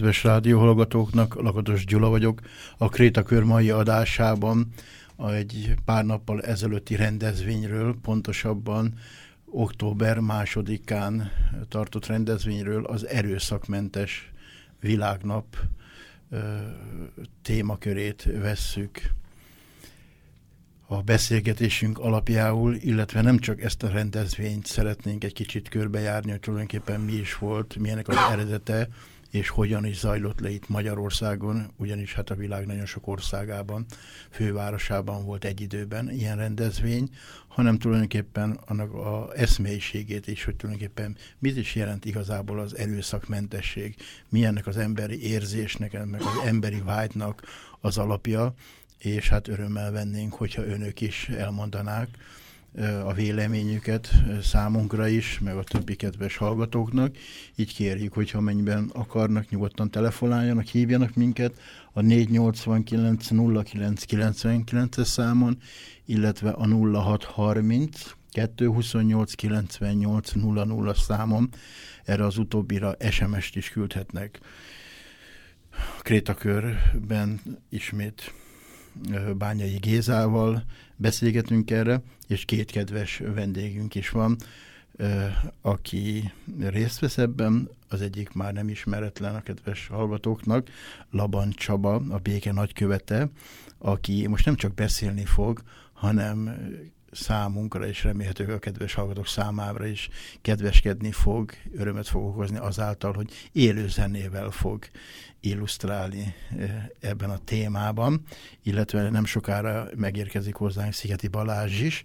Kedves rádióhallgatóknak, Lakatos Gyula vagyok. A Kréta Kör mai adásában egy pár nappal ezelőtti rendezvényről, pontosabban október másodikán tartott rendezvényről az erőszakmentes világnap témakörét vesszük a beszélgetésünk alapjául, illetve nem csak ezt a rendezvényt szeretnénk egy kicsit körbejárni, hogy tulajdonképpen mi is volt, milyenek az eredete, és hogyan is zajlott le itt Magyarországon, ugyanis hát a világ nagyon sok országában, fővárosában volt egy időben ilyen rendezvény, hanem tulajdonképpen annak a eszmélyiségét is, hogy tulajdonképpen mit is jelent igazából az erőszakmentesség, milyennek az emberi érzésnek, meg az emberi vágynak az alapja, és hát örömmel vennénk, hogyha önök is elmondanák a véleményüket számunkra is, meg a többi kedves hallgatóknak. Így kérjük, hogyha mennyiben akarnak, nyugodtan telefonáljanak, hívjanak minket a 489 0999 számon, illetve a 0630 228 98 00 számon. Erre az utóbbira SMS-t is küldhetnek. Krétakörben ismét Bányai Gézával beszélgetünk erre, és két kedves vendégünk is van, aki részt vesz ebben, az egyik már nem ismeretlen a kedves hallgatóknak, Laban Csaba, a béke nagykövete, aki most nem csak beszélni fog, hanem számunkra, és remélhetőleg a kedves hallgatók számára is kedveskedni fog, örömet fog okozni azáltal, hogy élő zenével fog illusztrálni eh, ebben a témában, illetve nem sokára megérkezik hozzánk Szigeti Balázs is,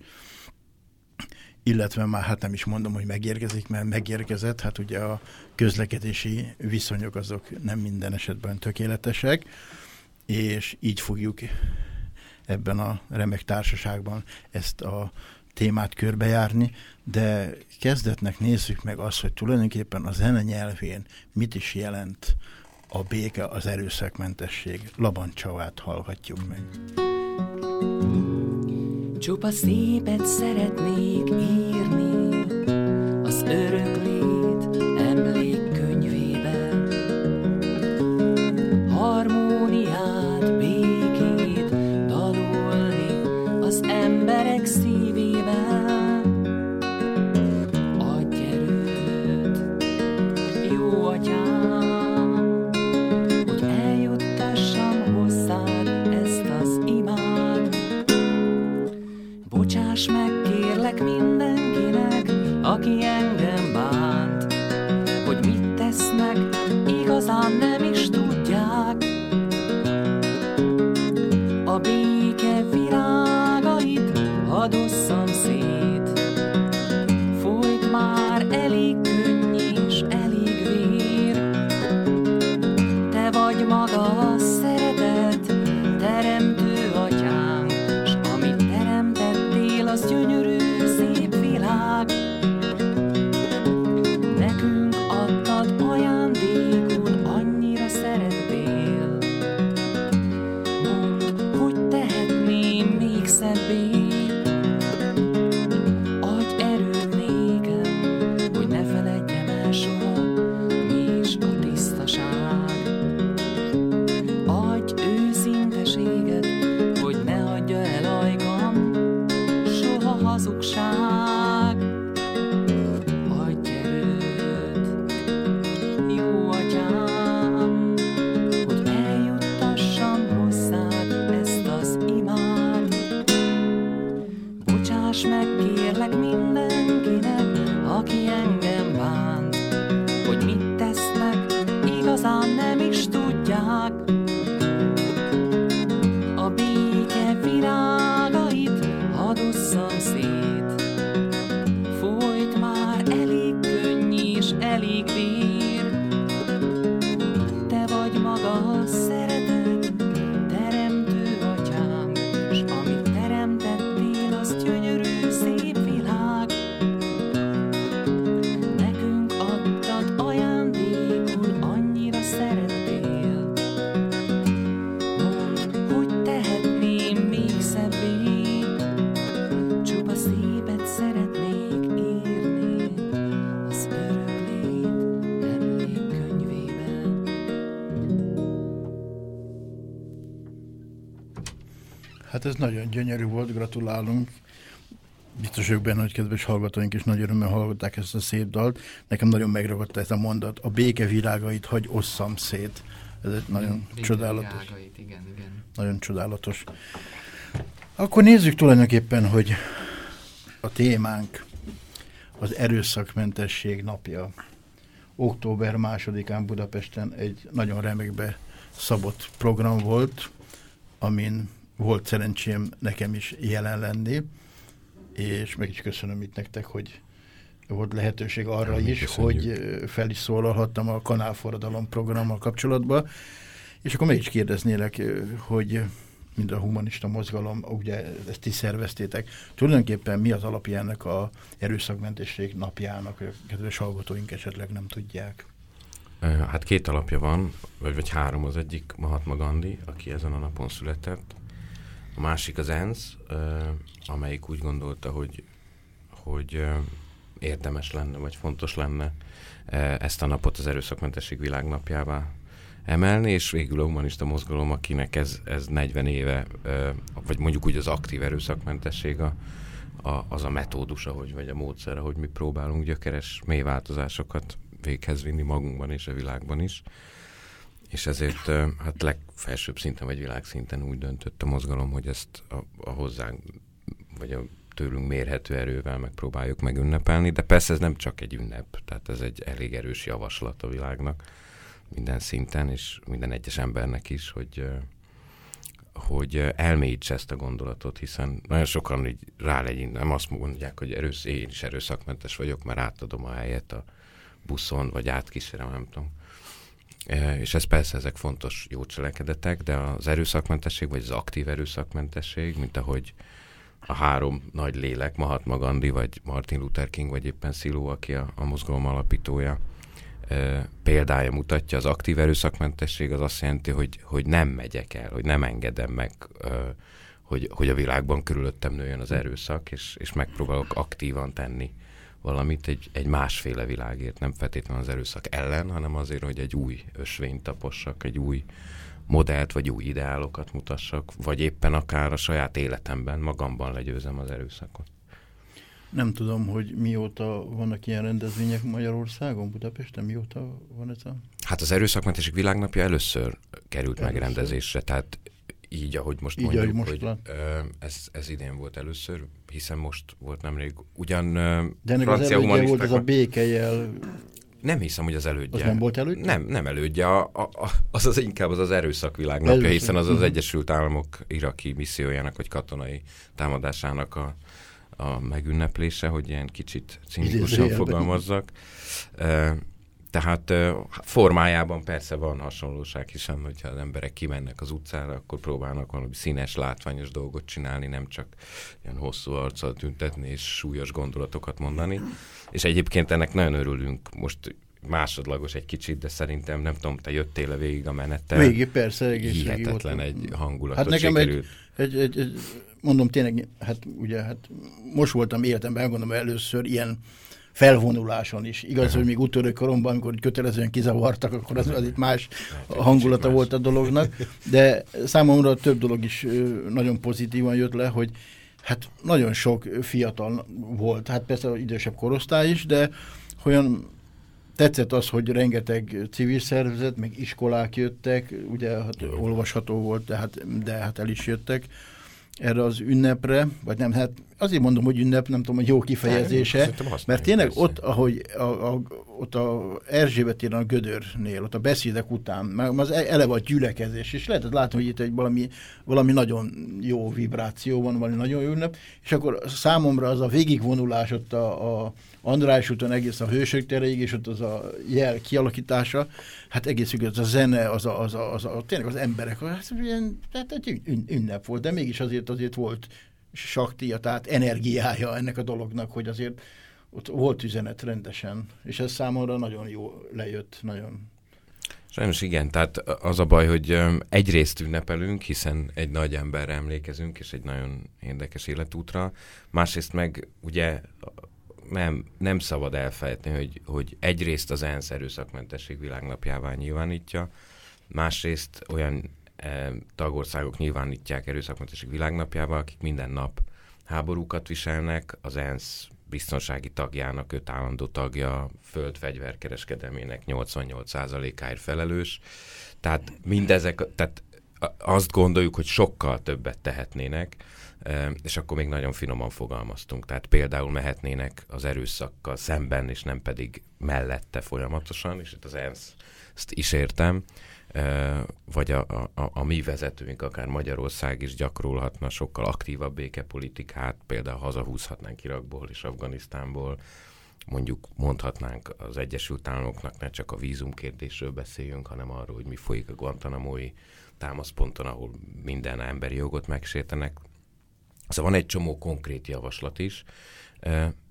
illetve már hát nem is mondom, hogy megérkezik, mert megérkezett, hát ugye a közlekedési viszonyok azok nem minden esetben tökéletesek, és így fogjuk ebben a remek társaságban ezt a témát körbejárni, de kezdetnek nézzük meg azt, hogy tulajdonképpen a zene nyelvén mit is jelent a béke, az erőszakmentesség. Laban Csavát hallhatjuk meg. Csupa szépet szeretnék írni az öröklét emlékkönyvében. Harmóniát, békét emberek szívében. Hát ez nagyon gyönyörű volt, gratulálunk. Biztos vagyok benne, hogy kedves hallgatóink is nagy örömmel hallgatták ezt a szép dalt. Nekem nagyon megragadta ez a mondat. A béke virágait hagy osszam szét. Ez egy nagyon Béke csodálatos. virágait, Igen, igen. Nagyon csodálatos. Akkor nézzük tulajdonképpen, hogy a témánk az erőszakmentesség napja. Október másodikán Budapesten egy nagyon remekbe szabott program volt, amin volt szerencsém nekem is jelen lenni, és meg is köszönöm itt nektek, hogy volt lehetőség arra Ja, is, köszönjük. hogy fel is szólalhattam a kanálforradalom programmal kapcsolatban, és akkor meg is kérdeznélek, hogy mind a humanista mozgalom, ugye ezt is szerveztétek. Tulajdonképpen mi az alapja ennek a erőszakmentesség napjának, hogy a kedves hallgatóink esetleg nem tudják? Hát két alapja van, vagy, vagy három. Az egyik Mahatma Gandhi, aki ezen a napon született. A másik az ENSZ, amelyik úgy gondolta, hogy, hogy érdemes lenne, vagy fontos lenne ezt a napot az erőszakmentesség világnapjává emelni, és végül a humanista mozgalom, akinek ez, ez 40 éve, vagy mondjuk úgy az aktív erőszakmentesség a, a, az a metódus, ahogy, vagy a módszer, ahogy mi próbálunk gyökeres mély változásokat véghez vinni magunkban és a világban is. És ezért hát legfelsőbb szinten vagy világszinten úgy döntött a mozgalom, hogy ezt a, a hozzánk, vagy a tőlünk mérhető erővel megpróbáljuk megünnepelni, de persze ez nem csak egy ünnep, tehát ez egy elég erős javaslat a világnak minden szinten, és minden egyes embernek is, hogy hogy elmélyítse ezt a gondolatot, hiszen nagyon sokan így rálegyint, nem azt mondják, hogy erősz, én is erőszakmentes vagyok, mert átadom a helyet a buszon, vagy átkísérem, nem tudom. E, És ez persze, ezek fontos jó cselekedetek, de az erőszakmentesség, vagy az aktív erőszakmentesség, mint ahogy a három nagy lélek, Mahatma Gandhi, vagy Martin Luther King, vagy éppen Sziló, aki a, a mozgalom alapítója, e, példája mutatja, az aktív erőszakmentesség az azt jelenti, hogy, hogy nem megyek el, hogy nem engedem meg, e, hogy, hogy a világban körülöttem nőjön az erőszak, és, és megpróbálok aktívan tenni valamit egy, egy másféle világért, nem feltétlenül az erőszak ellen, hanem azért, hogy egy új ösvényt tapossak, egy új modellt, vagy új ideálokat mutassak, vagy éppen akár a saját életemben, magamban legyőzem az erőszakot. Nem tudom, hogy mióta vannak ilyen rendezvények Magyarországon, Budapesten, mióta van ez a... Hát az erőszakmentesség világnapja először került Először? megrendezésre, tehát így, ahogy most Így, mondjuk, ahogy most hogy ö, ez, ez idén volt először, hiszen most volt nemrég. Ugyan De ennek az elődje volt ez a békejel, Nem hiszem, hogy az elődje. az nem volt elődje? Nem, nem elődje. A, a, a, az az inkább az az erőszak világnapja, Erőszak. hiszen az az Mhm. Egyesült Államok iraki missziójának, vagy katonai támadásának a, a megünneplése, hogy ilyen kicsit cinikusan fogalmazzak. E, tehát e, formájában persze van hasonlóság, hiszen hogyha az emberek kimennek az utcára, akkor próbálnak valami színes, látványos dolgot csinálni, nem csak ilyen hosszú arccal tüntetni és súlyos gondolatokat mondani. És egyébként ennek nagyon örülünk. Most másodlagos egy kicsit, de szerintem nem tudom, te jöttél-e végig a menettel. Végig, persze, Hihetetlen egy hangulatot Hát nekem egy, egy, egy, egy, mondom tényleg, hát ugye, hát most voltam életemben, gondolom először ilyen felvonuláson is. Igaz, hogy még úttörő koromban, amikor kötelezően kizavartak, akkor az, az itt más egy hangulata volt a dolognak, de számomra több dolog is nagyon pozitívan jött le, hogy hát nagyon sok fiatal volt, hát persze az idősebb korosztály is, de olyan tetszett az, hogy rengeteg civil szervezet, meg iskolák jöttek, ugye hát olvasható volt, de hát, de hát el is jöttek erre az ünnepre, vagy nem, hát azért mondom, hogy ünnep, nem tudom, hogy jó kifejezése, használjuk mert tényleg persze. ott, ahogy a, a, ott a Erzsébet a Gödörnél, ott a beszédek után, meg az e- eleve a gyülekezés, és lehetett látni, hogy itt egy valami, valami nagyon jó vibráció van, valami nagyon jó ünnep, és akkor számomra az a végigvonulás ott a, a András úton egész a Hősök tereig, és ott az a jel kialakítása, hát egész az a zene, az a, az a, az a, tényleg az emberek, hát ilyen, hát egy ün- ünnep volt, de mégis azért azért volt saktia, tehát energiája ennek a dolognak, hogy azért ott volt üzenet rendesen, és ez számomra nagyon jó lejött, nagyon. Sajnos igen, tehát az a baj, hogy egyrészt ünnepelünk, hiszen egy nagy emberre emlékezünk, és egy nagyon érdekes életútra, másrészt meg ugye nem, nem szabad elfelejteni, hogy, hogy egyrészt az ENSZ erőszakmentesség világnapjává nyilvánítja, másrészt olyan e, tagországok nyilvánítják erőszakmentesség világnapjával, akik minden nap háborúkat viselnek, az ENSZ biztonsági tagjának, öt állandó tagja, földfegyverkereskedelmének 88%-áért felelős. Tehát mindezek, tehát azt gondoljuk, hogy sokkal többet tehetnének, és akkor még nagyon finoman fogalmaztunk. Tehát például mehetnének az erőszakkal szemben, és nem pedig mellette folyamatosan, és itt az ENSZ ezt is értem, vagy a, a, a mi vezetőink, akár Magyarország is gyakorolhatna sokkal aktívabb békepolitikát, például hazahúzhatnánk Irakból és Afganisztánból, mondjuk mondhatnánk az Egyesült Államoknak ne csak a vízumkérdésről beszéljünk, hanem arról, hogy mi folyik a Guantanamo-i támaszponton, ahol minden emberi jogot megsértenek. Szóval van egy csomó konkrét javaslat is,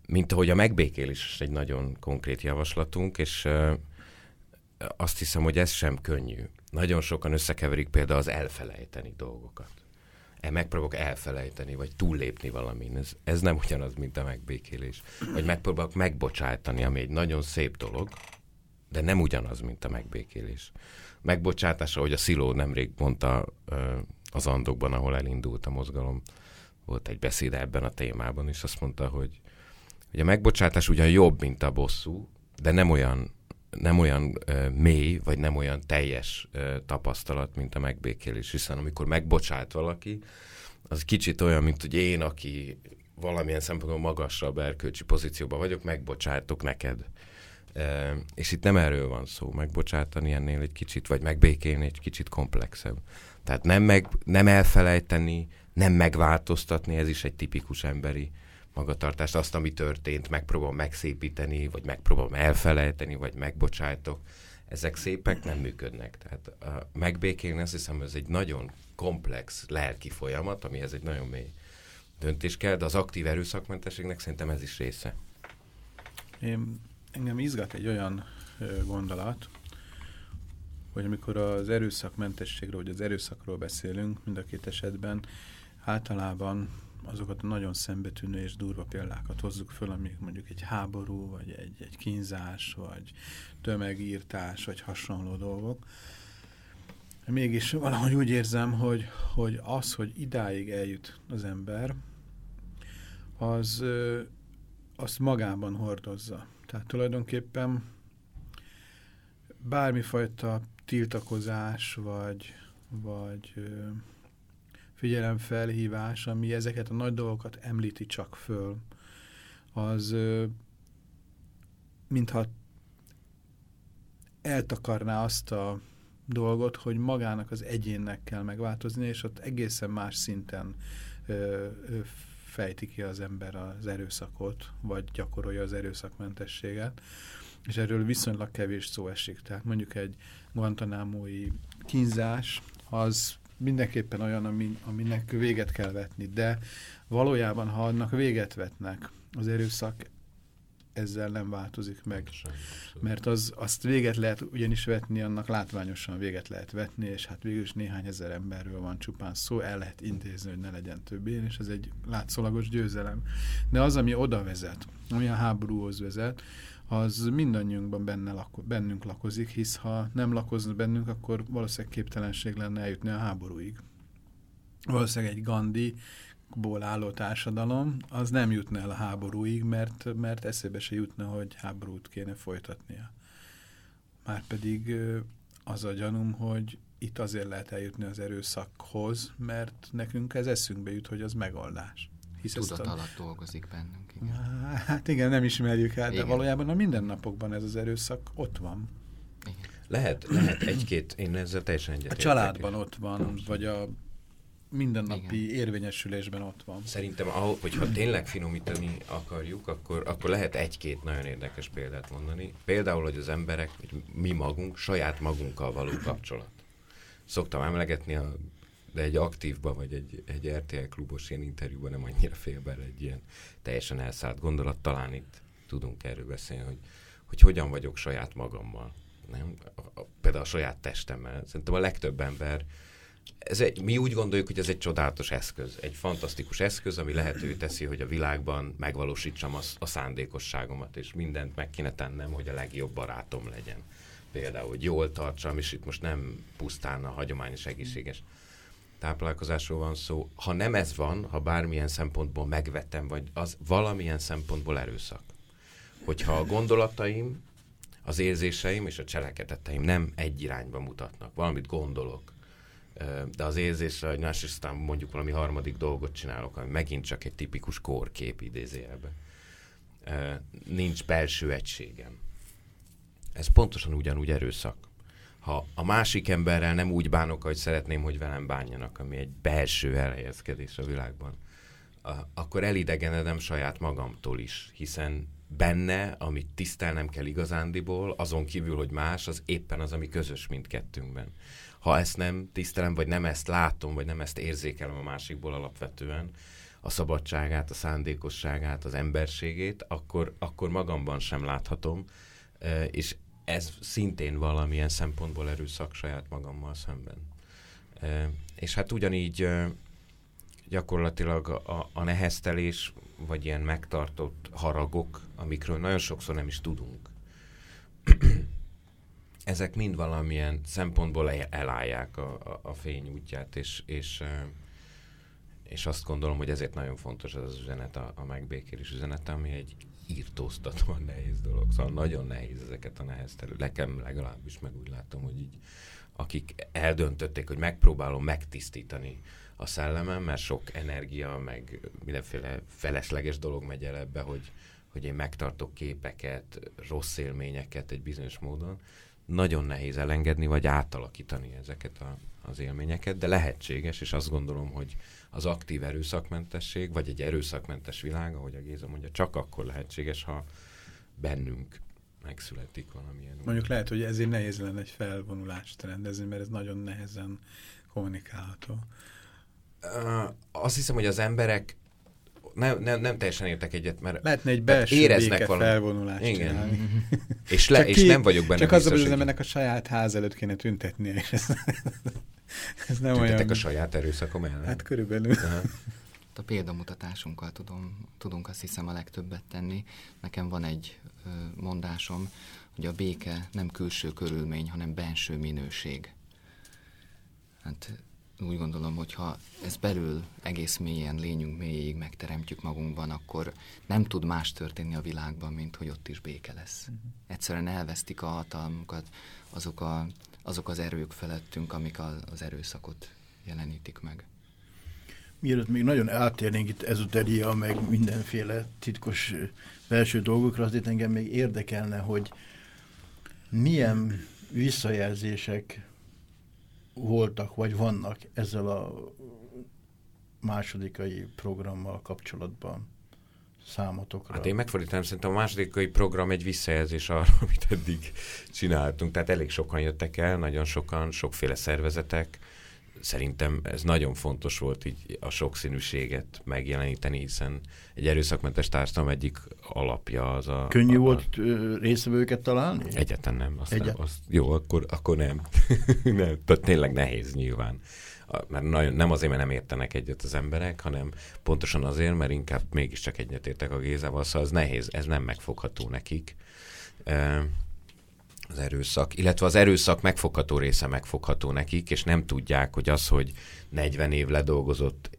mint ahogy a megbékélés is egy nagyon konkrét javaslatunk, és azt hiszem, hogy ez sem könnyű. Nagyon sokan összekeverik például az elfelejteni dolgokat. E, megpróbálok elfelejteni, vagy túllépni valamin. Ez, ez nem ugyanaz, mint a megbékélés. Vagy megpróbálok megbocsájtani, ami egy nagyon szép dolog, de nem ugyanaz, mint a megbékélés. Megbocsátása, hogy a Sziló nemrég mondta az Andokban, ahol elindult a mozgalom, volt egy beszéd ebben a témában, és azt mondta, hogy, hogy a megbocsátás ugyan jobb, mint a bosszú, de nem olyan nem olyan uh, mély, vagy nem olyan teljes uh, tapasztalat, mint a megbékélés, hiszen amikor megbocsát valaki, az kicsit olyan, mint hogy én, aki valamilyen szempontból magasabb erkölcsi pozícióban vagyok, megbocsátok neked. És itt nem erről van szó, megbocsátani ennél egy kicsit, vagy megbékélni egy kicsit komplexebb. Tehát nem, meg, nem elfelejteni, nem megváltoztatni, ez is egy tipikus emberi magatartást, azt, ami történt, megpróbálom megszépíteni, vagy megpróbálom elfelejteni, vagy megbocsájtok. Ezek szépek nem működnek. Tehát a megbékélni azt hiszem, ez egy nagyon komplex lelki folyamat, amihez egy nagyon mély döntés kell, de az aktív erőszakmentességnek szerintem ez is része. Én, engem izgat egy olyan gondolat, hogy amikor az erőszakmentességről, vagy az erőszakról beszélünk, mind a két esetben, általában azokat a nagyon szembetűnő és durva példákat hozzuk föl, amik mondjuk egy háború, vagy egy, egy kínzás, vagy tömegírtás, vagy hasonló dolgok. Mégis valahogy úgy érzem, hogy, hogy az, hogy idáig eljut az ember, az azt magában hordozza. Tehát tulajdonképpen bármifajta tiltakozás, vagy, vagy figyelemfelhívás, ami ezeket a nagy dolgokat említi csak föl, az mintha eltakarná azt a dolgot, hogy magának az egyénnek kell megváltozni, és ott egészen más szinten ö, ö, fejti ki az ember az erőszakot, vagy gyakorolja az erőszakmentességet, és erről viszonylag kevés szó esik. Tehát mondjuk egy guantanamo-i kínzás, az mindenképpen olyan, ami, aminek véget kell vetni, de valójában, ha annak véget vetnek, az erőszak ezzel nem változik meg. Mert az, azt véget lehet ugyanis vetni, annak látványosan véget lehet vetni, és hát végül is néhány ezer emberről van csupán szó, el lehet intézni, hogy ne legyen többé, és ez egy látszólagos győzelem. De az, ami oda vezet, ami a háborúhoz vezet, az mindannyiunkban benne lako, bennünk lakozik, hisz ha nem lakozna bennünk, akkor valószínűleg képtelenség lenne eljutni a háborúig. Valószínűleg egy Gandhi ból álló társadalom, az nem jutna el a háborúig, mert, mert eszébe se jutna, hogy háborút kéne folytatnia. Márpedig az a gyanúm, hogy itt azért lehet eljutni az erőszakhoz, mert nekünk ez eszünkbe jut, hogy az megoldás. Hisz Tudat a... alatt dolgozik bennünk. Igen. Hát igen, nem ismerjük el, igen. de valójában a mindennapokban ez az erőszak ott van. Igen. Lehet, lehet egy-két, én ezzel teljesen egyetértek. A családban ott van, vagy a mindennapi Igen. érvényesülésben ott van. Szerintem, ahol, hogyha tényleg finomítani akarjuk, akkor, akkor lehet egy-két nagyon érdekes példát mondani. Például, hogy az emberek, vagy mi magunk, saját magunkkal való kapcsolat. Szoktam emlegetni a de egy aktívban, vagy egy, egy RTL klubos ilyen interjúban nem annyira fél bele egy ilyen teljesen elszállt gondolat. Talán itt tudunk erről beszélni, hogy, hogy hogyan vagyok saját magammal. Nem? A, a, például a saját testemmel. Szerintem a legtöbb ember ez egy, mi úgy gondoljuk, hogy ez egy csodálatos eszköz, egy fantasztikus eszköz, ami lehetővé teszi, hogy a világban megvalósítsam a, a szándékosságomat, és mindent meg kéne tennem, hogy a legjobb barátom legyen például, hogy jól tartsam, és itt most nem pusztán a hagyományos egészséges táplálkozásról van szó. Ha nem ez van, ha bármilyen szempontból megvettem, vagy az valamilyen szempontból erőszak. Hogyha a gondolataim, az érzéseim és a cselekedeteim nem egy irányba mutatnak, valamit gondolok, de az érzésre, hogy másrészt mondjuk valami harmadik dolgot csinálok, ami megint csak egy tipikus kórkép idézőjelben. Nincs belső egységem. Ez pontosan ugyanúgy erőszak. Ha a másik emberrel nem úgy bánok, hogy szeretném, hogy velem bánjanak, ami egy belső elhelyezkedés a világban, akkor elidegenedem saját magamtól is, hiszen benne, amit tisztelnem kell igazándiból, azon kívül, hogy más, az éppen az, ami közös mindkettőnkben ha ezt nem tisztelem, vagy nem ezt látom, vagy nem ezt érzékelem a másikból alapvetően, a szabadságát, a szándékosságát, az emberségét, akkor, akkor magamban sem láthatom, és ez szintén valamilyen szempontból erőszak saját magammal szemben. És hát ugyanígy gyakorlatilag a, a neheztelés, vagy ilyen megtartott haragok, amikről nagyon sokszor nem is tudunk, ezek mind valamilyen szempontból elállják a, a, a fény útját, és, és, és azt gondolom, hogy ezért nagyon fontos ez az üzenet, a, a megbékélés üzenete, ami egy írtóztatóan nehéz dolog. Szóval nagyon nehéz ezeket a nehéz terület. Nekem legalábbis meg úgy látom, hogy így akik eldöntötték, hogy megpróbálom megtisztítani a szellemem, mert sok energia, meg mindenféle felesleges dolog megy el ebbe, hogy, hogy én megtartok képeket, rossz élményeket egy bizonyos módon, nagyon nehéz elengedni, vagy átalakítani ezeket a, az élményeket, de lehetséges, és azt gondolom, hogy az aktív erőszakmentesség, vagy egy erőszakmentes világ, ahogy a Géza mondja, csak akkor lehetséges, ha bennünk megszületik valamilyen. Mondjuk lehet, hogy ezért nehéz lenne egy felvonulást rendezni, mert ez nagyon nehezen kommunikálható. Azt hiszem, hogy az emberek nem, nem, nem teljesen értek egyet, mert Lehetne egy belső éreznek valami. felvonulást Igen. csinálni. és, le, és ki, nem vagyok benne Csak az, hogy az embernek a saját ház előtt kéne tüntetnie, és ez, ez nem Tüntetek olyan... a saját erőszakom ellen? Hát körülbelül. Aha. A példamutatásunkkal tudom, tudunk azt hiszem a legtöbbet tenni. Nekem van egy mondásom, hogy a béke nem külső körülmény, hanem benső minőség. Hát úgy gondolom, hogy ha ez belül egész mélyen, lényünk mélyéig megteremtjük magunkban, akkor nem tud más történni a világban, mint hogy ott is béke lesz. Uh-huh. Egyszerűen elvesztik a hatalmukat azok, a, azok az erők felettünk, amik a, az erőszakot jelenítik meg. Mielőtt még nagyon eltérnénk itt ezoteria, meg mindenféle titkos belső dolgokra, azért engem még érdekelne, hogy milyen visszajelzések voltak, vagy vannak ezzel a másodikai programmal kapcsolatban számotokra? Hát én megfordítanám, szerintem a másodikai program egy visszajelzés arra, amit eddig csináltunk. Tehát elég sokan jöttek el, nagyon sokan, sokféle szervezetek, szerintem ez nagyon fontos volt így a sokszínűséget megjeleníteni, hiszen egy erőszakmentes társadalom egyik alapja az a... Könnyű a, volt részvevőket találni? Egyetlen nem. Azt Egyet... nem azt, jó, akkor, akkor nem. nem. Tehát tényleg nehéz nyilván. Mert nagyon, nem azért, mert nem értenek egyet az emberek, hanem pontosan azért, mert inkább mégiscsak egyetértek a Gézával, szóval ez nehéz, ez nem megfogható nekik az erőszak, illetve az erőszak megfogható része megfogható nekik, és nem tudják, hogy az, hogy 40 év ledolgozott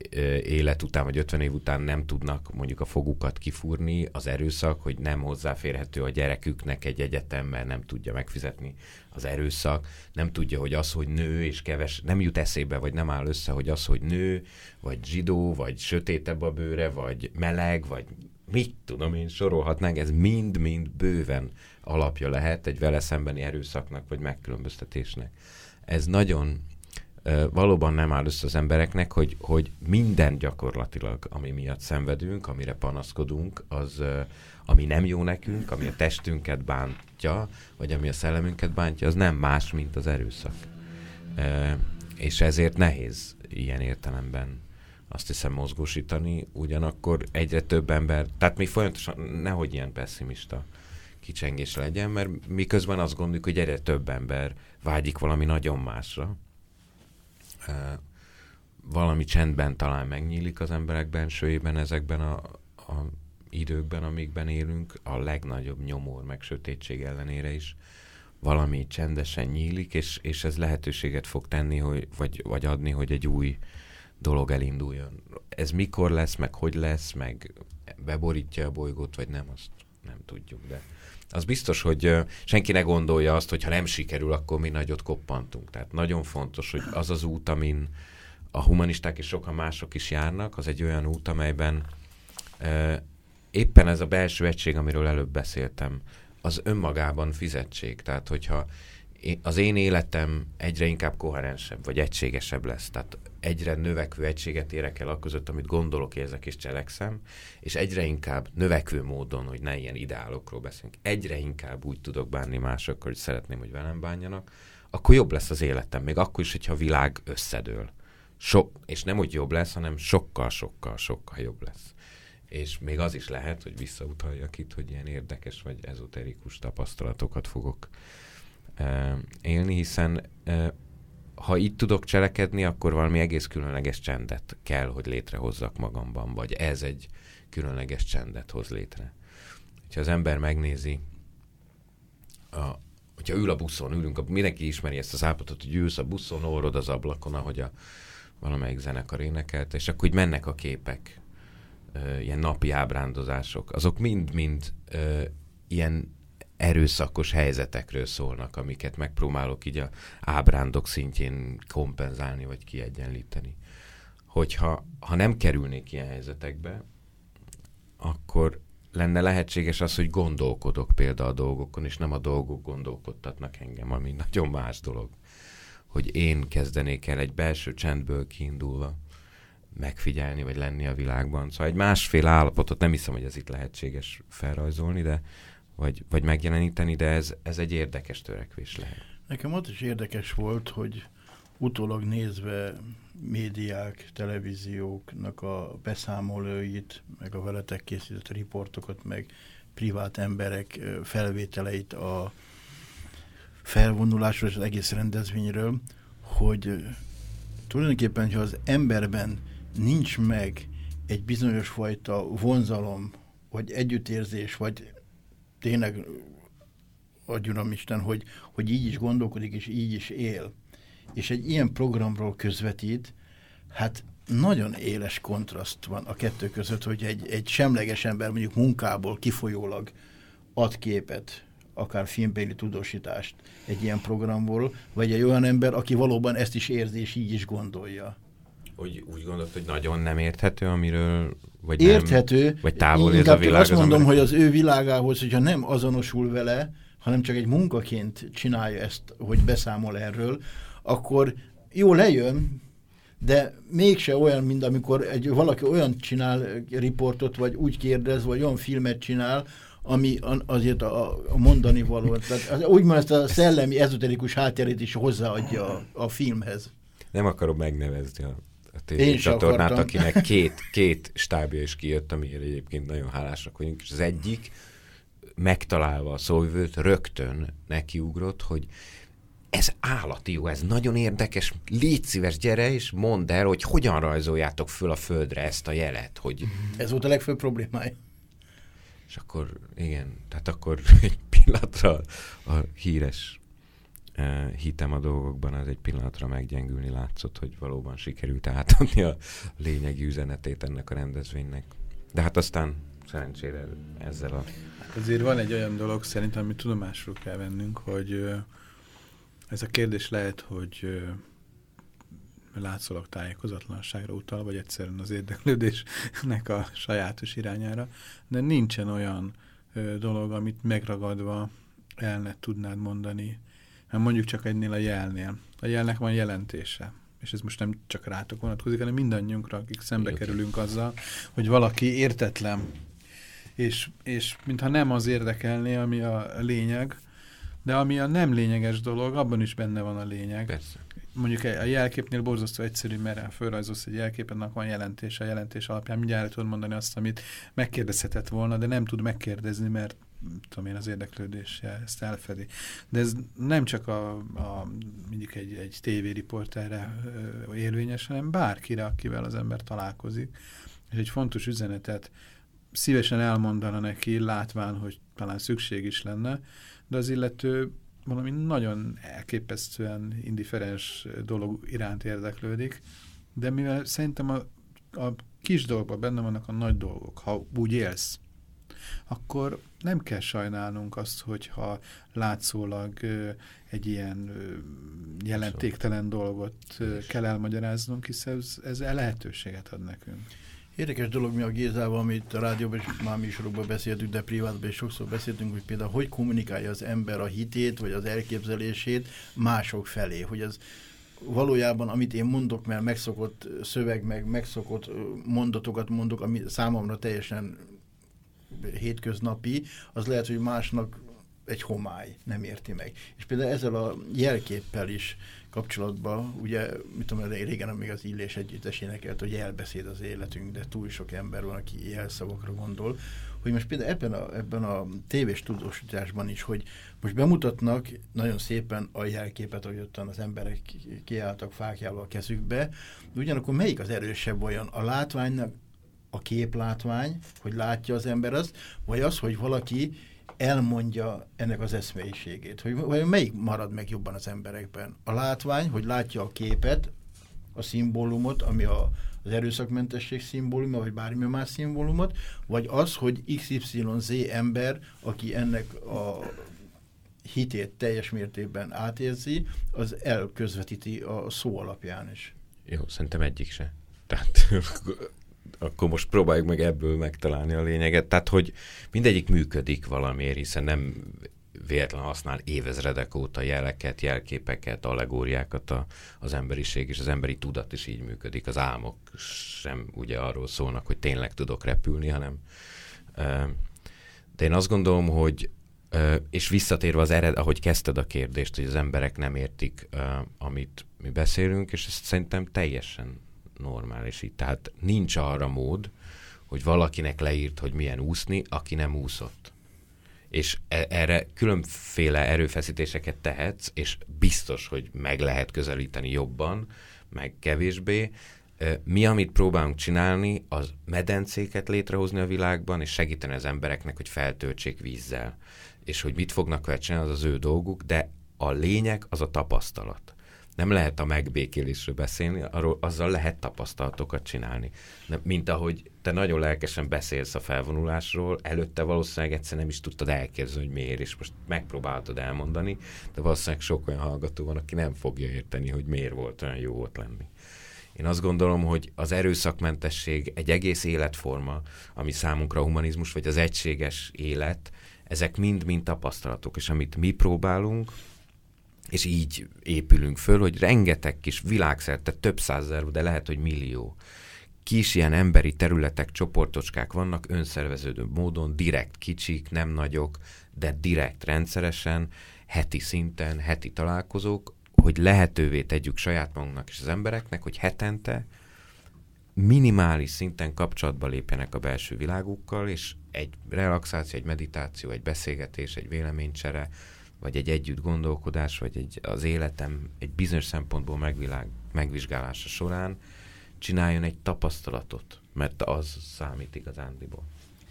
élet után, vagy 50 év után nem tudnak mondjuk a fogukat kifúrni, az erőszak, hogy nem hozzáférhető a gyereküknek egy egyetem, mert nem tudja megfizetni az erőszak, nem tudja, hogy az, hogy nő és keves, nem jut eszébe, vagy nem áll össze, hogy az, hogy nő, vagy zsidó, vagy sötétebb a bőre, vagy meleg, vagy mit tudom én, sorolhatnánk, ez mind-mind bőven alapja lehet egy vele szembeni erőszaknak vagy megkülönböztetésnek. Ez nagyon valóban nem áll össze az embereknek, hogy, hogy minden gyakorlatilag, ami miatt szenvedünk, amire panaszkodunk, az, ami nem jó nekünk, ami a testünket bántja, vagy ami a szellemünket bántja, az nem más, mint az erőszak. És ezért nehéz ilyen értelemben azt hiszem mozgósítani, ugyanakkor egyre több ember, tehát mi folyamatosan, nehogy ilyen pessimista kicsengés legyen, mert miközben azt gondoljuk, hogy egyre több ember vágyik valami nagyon másra. Valami csendben talán megnyílik az emberek bensőjében ezekben a, a időkben, amikben élünk, a legnagyobb nyomor meg sötétség ellenére is valami csendesen nyílik, és, és ez lehetőséget fog tenni, hogy, vagy, vagy adni, hogy egy új dolog elinduljon. Ez mikor lesz, meg hogy lesz, meg beborítja a bolygót, vagy nem, azt nem tudjuk, de az biztos, hogy senki ne gondolja azt, hogy ha nem sikerül, akkor mi nagyot koppantunk. Tehát nagyon fontos, hogy az az út, amin a humanisták és sokan mások is járnak, az egy olyan út, amelyben éppen ez a belső egység, amiről előbb beszéltem, az önmagában fizetség. Tehát, hogyha az én életem egyre inkább koherensebb, vagy egységesebb lesz. Tehát egyre növekvő egységet érek el között, amit gondolok, érzek és cselekszem, és egyre inkább növekvő módon, hogy ne ilyen ideálokról beszélünk, egyre inkább úgy tudok bánni másokkal, hogy szeretném, hogy velem bánjanak, akkor jobb lesz az életem, még akkor is, hogyha a világ összedől. Sok, és nem úgy jobb lesz, hanem sokkal, sokkal, sokkal jobb lesz. És még az is lehet, hogy visszautaljak itt, hogy ilyen érdekes vagy ezoterikus tapasztalatokat fogok eh, élni, hiszen eh, ha itt tudok cselekedni, akkor valami egész különleges csendet kell, hogy létrehozzak magamban, vagy ez egy különleges csendet hoz létre. Ha az ember megnézi, a, hogyha ül a buszon, ülünk, a, mindenki ismeri ezt az állapotot, hogy ülsz a buszon, orrod az ablakon, ahogy a valamelyik zenekar énekelt, és akkor úgy mennek a képek, ilyen napi ábrándozások, azok mind-mind ilyen erőszakos helyzetekről szólnak, amiket megpróbálok így a ábrándok szintjén kompenzálni, vagy kiegyenlíteni. Hogyha ha nem kerülnék ilyen helyzetekbe, akkor lenne lehetséges az, hogy gondolkodok például a dolgokon, és nem a dolgok gondolkodtatnak engem, ami nagyon más dolog. Hogy én kezdenék el egy belső csendből kiindulva megfigyelni, vagy lenni a világban. Szóval egy másfél állapotot nem hiszem, hogy ez itt lehetséges felrajzolni, de vagy, vagy megjeleníteni, de ez, ez egy érdekes törekvés lehet. Nekem ott is érdekes volt, hogy utólag nézve médiák, televízióknak a beszámolóit, meg a veletek készített riportokat, meg privát emberek felvételeit a felvonulásról és az egész rendezvényről, hogy tulajdonképpen, ha az emberben nincs meg egy bizonyos fajta vonzalom, vagy együttérzés, vagy tényleg adjon Isten, hogy, hogy így is gondolkodik, és így is él, és egy ilyen programról közvetít, hát nagyon éles kontraszt van a kettő között, hogy egy, egy semleges ember mondjuk munkából kifolyólag ad képet, akár filmbéli tudósítást egy ilyen programból, vagy egy olyan ember, aki valóban ezt is érzi, és így is gondolja. Hogy úgy gondolt, hogy nagyon nem érthető, amiről, vagy Érthető, nem, vagy távol ez a világ. azt mondom, emberek- hogy az ő világához, hogyha nem azonosul vele, hanem csak egy munkaként csinálja ezt, hogy beszámol erről, akkor jó lejön, de mégse olyan, mint amikor egy, valaki olyan csinál riportot, vagy úgy kérdez, vagy olyan filmet csinál, ami azért a, a mondani való. Tehát az- úgymond ezt a szellemi, ezoterikus háttérét is hozzáadja a, a filmhez. Nem akarom megnevezni a, a Én TV se csatornát, akartam. akinek két, két stábja is kijött, amiért egyébként nagyon hálásak vagyunk, és az egyik megtalálva a szóvivőt rögtön nekiugrott, hogy ez állati jó, ez nagyon érdekes, légy szíves, gyere és mondd el, hogy hogyan rajzoljátok föl a földre ezt a jelet, hogy Ez volt a legfőbb problémája. és akkor igen, tehát akkor egy pillanatra a híres hitem a dolgokban, az egy pillanatra meggyengülni látszott, hogy valóban sikerült átadni a lényegi üzenetét ennek a rendezvénynek. De hát aztán szerencsére ezzel a... Azért van egy olyan dolog szerintem, amit tudomásul kell vennünk, hogy ez a kérdés lehet, hogy látszólag tájékozatlanságra utal, vagy egyszerűen az érdeklődésnek a sajátos irányára, de nincsen olyan dolog, amit megragadva el ne tudnád mondani, mondjuk csak egynél a jelnél. A jelnek van jelentése, és ez most nem csak rátok vonatkozik, hanem mindannyiunkra, akik szembe Igen. kerülünk azzal, hogy valaki értetlen, és, és mintha nem az érdekelné, ami a lényeg, de ami a nem lényeges dolog, abban is benne van a lényeg. Persze. Mondjuk a jelképnél borzasztó egyszerű, mert fölrajzolsz egy jelkép, annak van jelentése, a jelentés alapján mindjárt tudod mondani azt, amit megkérdezhetett volna, de nem tud megkérdezni, mert tudom én, az érdeklődése ezt elfedi. De ez nem csak a, a mondjuk egy, egy tévériporterre érvényes, hanem bárkire, akivel az ember találkozik, és egy fontos üzenetet szívesen elmondana neki, látván, hogy talán szükség is lenne, de az illető valami nagyon elképesztően indiferens dolog iránt érdeklődik, de mivel szerintem a, a kis dolgokban benne vannak a nagy dolgok, ha úgy élsz, akkor nem kell sajnálnunk azt, hogyha látszólag egy ilyen jelentéktelen dolgot kell elmagyaráznunk, hiszen ez, ez lehetőséget ad nekünk. Érdekes dolog mi a Gézával, amit a rádióban és már műsorokban beszéltünk, de privátban is sokszor beszéltünk, hogy például hogy kommunikálja az ember a hitét, vagy az elképzelését mások felé, hogy az valójában, amit én mondok, mert megszokott szöveg, meg megszokott mondatokat mondok, ami számomra teljesen hétköznapi, az lehet, hogy másnak egy homály, nem érti meg. És például ezzel a jelképpel is kapcsolatban, ugye, mit tudom, régen még az Illés együttes énekelt, hogy jelbeszéd az életünk, de túl sok ember van, aki jelszavakra gondol, hogy most például ebben a, ebben a tévés tudósításban is, hogy most bemutatnak nagyon szépen a jelképet, ahogy ottan az emberek kiálltak fákjával a kezükbe, de ugyanakkor melyik az erősebb olyan? A látványnak a képlátvány, hogy látja az ember azt, vagy az, hogy valaki elmondja ennek az eszmélyiségét. Hogy vajon melyik marad meg jobban az emberekben? A látvány, hogy látja a képet, a szimbólumot, ami a, az erőszakmentesség szimbóluma, vagy bármi más szimbólumot, vagy az, hogy XYZ ember, aki ennek a hitét teljes mértékben átérzi, az elközvetíti a szó alapján is. Jó, szerintem egyik se. Tehát akkor most próbáljuk meg ebből megtalálni a lényeget. Tehát, hogy mindegyik működik valamiért, hiszen nem véletlen használ évezredek óta jeleket, jelképeket, allegóriákat a, az emberiség, és az emberi tudat is így működik. Az álmok sem ugye arról szólnak, hogy tényleg tudok repülni, hanem de én azt gondolom, hogy és visszatérve az ered, ahogy kezdted a kérdést, hogy az emberek nem értik, amit mi beszélünk, és ezt szerintem teljesen normális így. Tehát nincs arra mód, hogy valakinek leírt, hogy milyen úszni, aki nem úszott. És e- erre különféle erőfeszítéseket tehetsz, és biztos, hogy meg lehet közelíteni jobban, meg kevésbé. Mi, amit próbálunk csinálni, az medencéket létrehozni a világban, és segíteni az embereknek, hogy feltöltsék vízzel. És hogy mit fognak vele csinálni, az az ő dolguk, de a lényeg az a tapasztalat nem lehet a megbékélésről beszélni, arról azzal lehet tapasztalatokat csinálni. De, mint ahogy te nagyon lelkesen beszélsz a felvonulásról, előtte valószínűleg egyszer nem is tudtad elképzelni, hogy miért, és most megpróbáltad elmondani, de valószínűleg sok olyan hallgató van, aki nem fogja érteni, hogy miért volt olyan jó ott lenni. Én azt gondolom, hogy az erőszakmentesség egy egész életforma, ami számunkra humanizmus, vagy az egységes élet, ezek mind-mind tapasztalatok, és amit mi próbálunk, és így épülünk föl, hogy rengeteg kis világszerte több százezer, de lehet, hogy millió kis ilyen emberi területek, csoportocskák vannak önszerveződő módon, direkt kicsik, nem nagyok, de direkt rendszeresen, heti szinten, heti találkozók, hogy lehetővé tegyük saját magunknak és az embereknek, hogy hetente minimális szinten kapcsolatba lépjenek a belső világukkal, és egy relaxáció, egy meditáció, egy beszélgetés, egy véleménycsere, vagy egy együtt gondolkodás, vagy egy, az életem egy bizonyos szempontból megvilág, megvizsgálása során csináljon egy tapasztalatot, mert az számít igazándiból.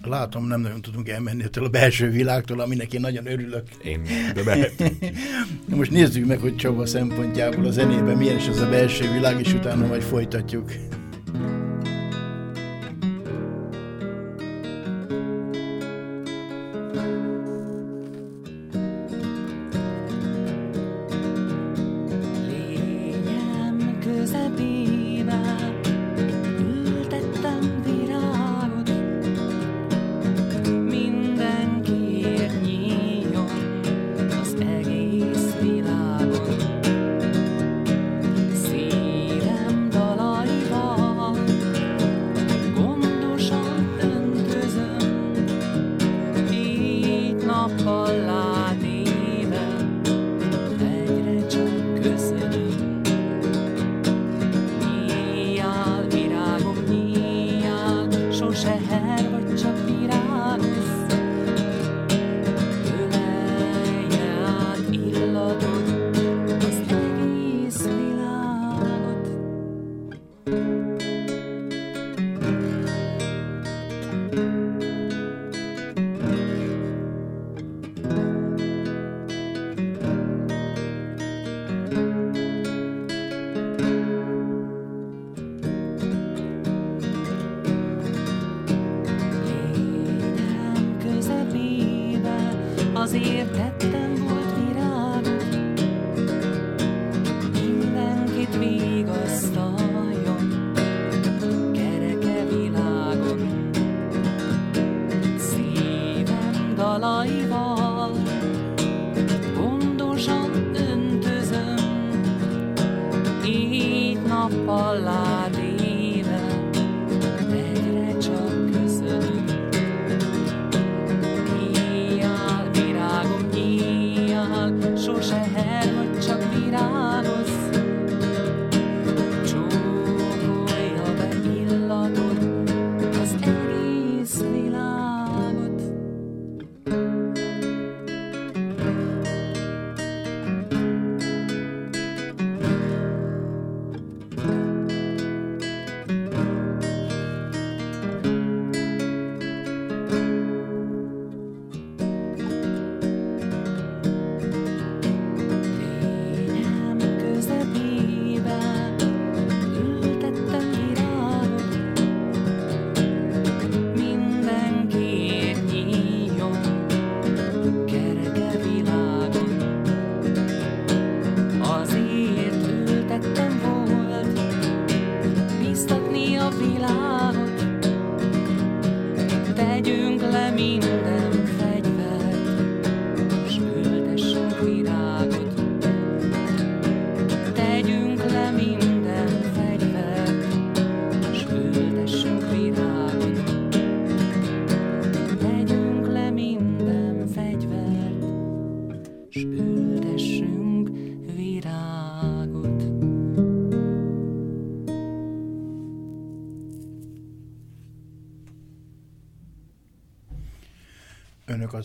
Látom, nem nagyon tudunk elmenni ettől a belső világtól, aminek én nagyon örülök. Én, de mehetünk. Most nézzük meg, hogy Csaba szempontjából a zenében milyen is az a belső világ, és utána majd folytatjuk. sus ejes.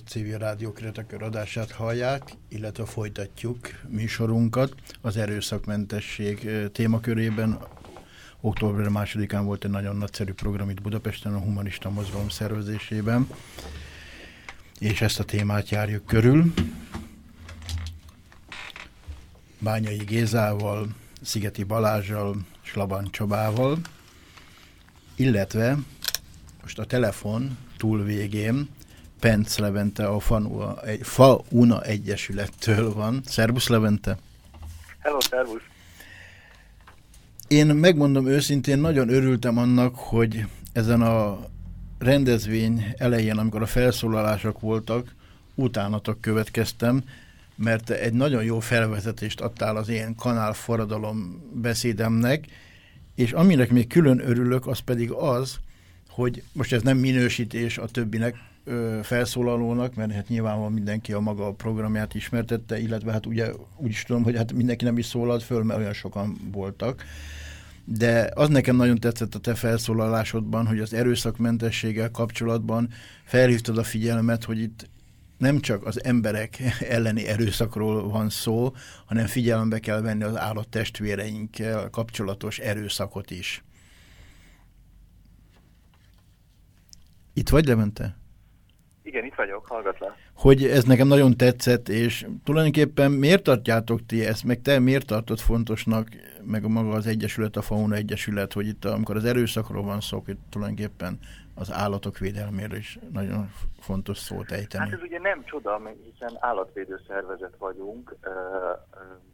Civil rádió Kretakör adását hallják, illetve folytatjuk műsorunkat az erőszakmentesség témakörében. Október másodikán volt egy nagyon nagyszerű program itt Budapesten a Humanista Mozgalom szervezésében, és ezt a témát járjuk körül. Bányai Gézával, Szigeti Balázsjal, Slaban Csabával, illetve most a telefon túl végén Penc Levente a Fauna, egy, Fauna Egyesülettől van. Szervusz Levente! Hello, szervusz! Én megmondom őszintén, nagyon örültem annak, hogy ezen a rendezvény elején, amikor a felszólalások voltak, utánatok következtem, mert egy nagyon jó felvezetést adtál az én kanál forradalom beszédemnek, és aminek még külön örülök, az pedig az, hogy most ez nem minősítés a többinek felszólalónak, mert hát nyilvánvalóan mindenki a maga programját ismertette, illetve hát ugye úgy is tudom, hogy hát mindenki nem is szólalt föl, mert olyan sokan voltak. De az nekem nagyon tetszett a te felszólalásodban, hogy az erőszakmentességgel kapcsolatban felhívtad a figyelmet, hogy itt nem csak az emberek elleni erőszakról van szó, hanem figyelembe kell venni az állattestvéreinkkel kapcsolatos erőszakot is. Itt vagy, Levente? Igen, itt vagyok, hallgatlak. Hogy ez nekem nagyon tetszett, és tulajdonképpen miért tartjátok ti ezt, meg te miért tartod fontosnak, meg a maga az Egyesület, a Fauna Egyesület, hogy itt amikor az erőszakról van szó, hogy tulajdonképpen az állatok védelméről is nagyon fontos szót ejteni. Hát ez ugye nem csoda, hiszen állatvédő szervezet vagyunk ö, ö,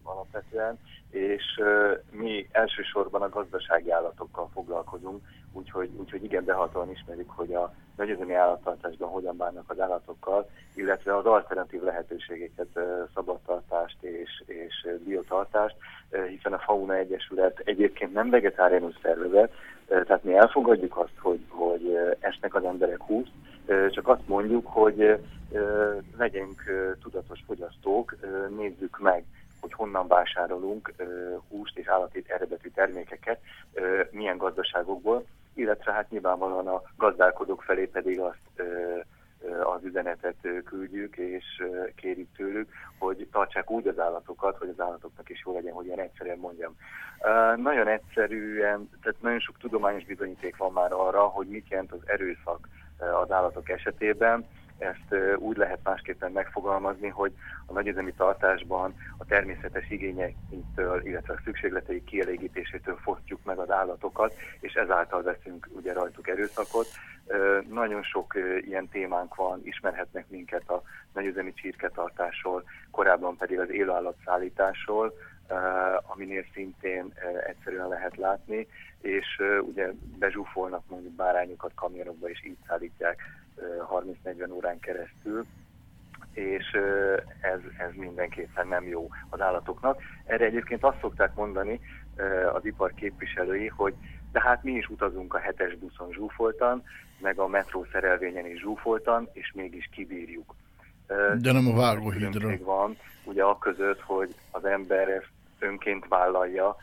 alapvetően, és ö, mi elsősorban a gazdasági állatokkal foglalkozunk, úgyhogy, úgyhogy igen, behatóan ismerjük, hogy a nagyüzemi állattartásban hogyan bánnak az állatokkal, illetve az alternatív lehetőségeket, szabadtartást és, és biotartást, hiszen a Fauna Egyesület egyébként nem vegetáriánus szervezet, tehát mi elfogadjuk azt, hogy, hogy esnek az emberek húst, csak azt mondjuk, hogy legyünk tudatos fogyasztók, nézzük meg, hogy honnan vásárolunk húst és állati eredetű termékeket, milyen gazdaságokból, illetve hát nyilvánvalóan a gazdálkodók felé pedig azt az üzenetet küldjük és kérjük tőlük, hogy tartsák úgy az állatokat, hogy az állatoknak is jó legyen, hogy ilyen egyszerűen mondjam. Nagyon egyszerűen, tehát nagyon sok tudományos bizonyíték van már arra, hogy mit jelent az erőszak az állatok esetében. Ezt úgy lehet másképpen megfogalmazni, hogy a nagyüzemi tartásban a természetes igényektől, illetve a szükségletei kielégítésétől fosztjuk meg az állatokat, és ezáltal veszünk ugye rajtuk erőszakot. Nagyon sok ilyen témánk van, ismerhetnek minket a nagyüzemi csirketartásról, korábban pedig az élőállatszállításról, aminél szintén uh, egyszerűen lehet látni, és uh, ugye bezsúfolnak mondjuk bárányokat kamionokba, és így szállítják uh, 30-40 órán keresztül, és ez, ez mindenképpen nem jó az állatoknak. Erre egyébként azt szokták mondani az ipar képviselői, hogy de hát mi is utazunk a hetes buszon zsúfoltan, meg a metró szerelvényen is zsúfoltan, és mégis kibírjuk. De nem a vágóhídra. Van, ugye a között, hogy az ember ezt önként vállalja,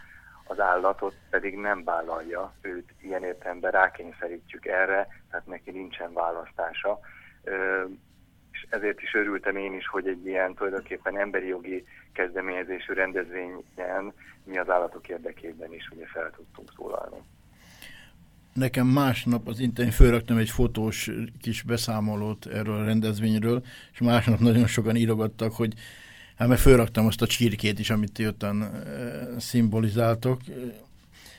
az állatot pedig nem vállalja, őt ilyen értelemben rákényszerítjük erre, tehát neki nincsen választása. És ezért is örültem én is, hogy egy ilyen tulajdonképpen emberi jogi kezdeményezésű rendezvényen mi az állatok érdekében is ugye fel tudtunk szólalni. Nekem másnap az interneten fölraktam egy fotós kis beszámolót erről a rendezvényről, és másnap nagyon sokan írogattak, hogy hát mert fölraktam azt a csirkét is, amit ti ottan szimbolizáltok,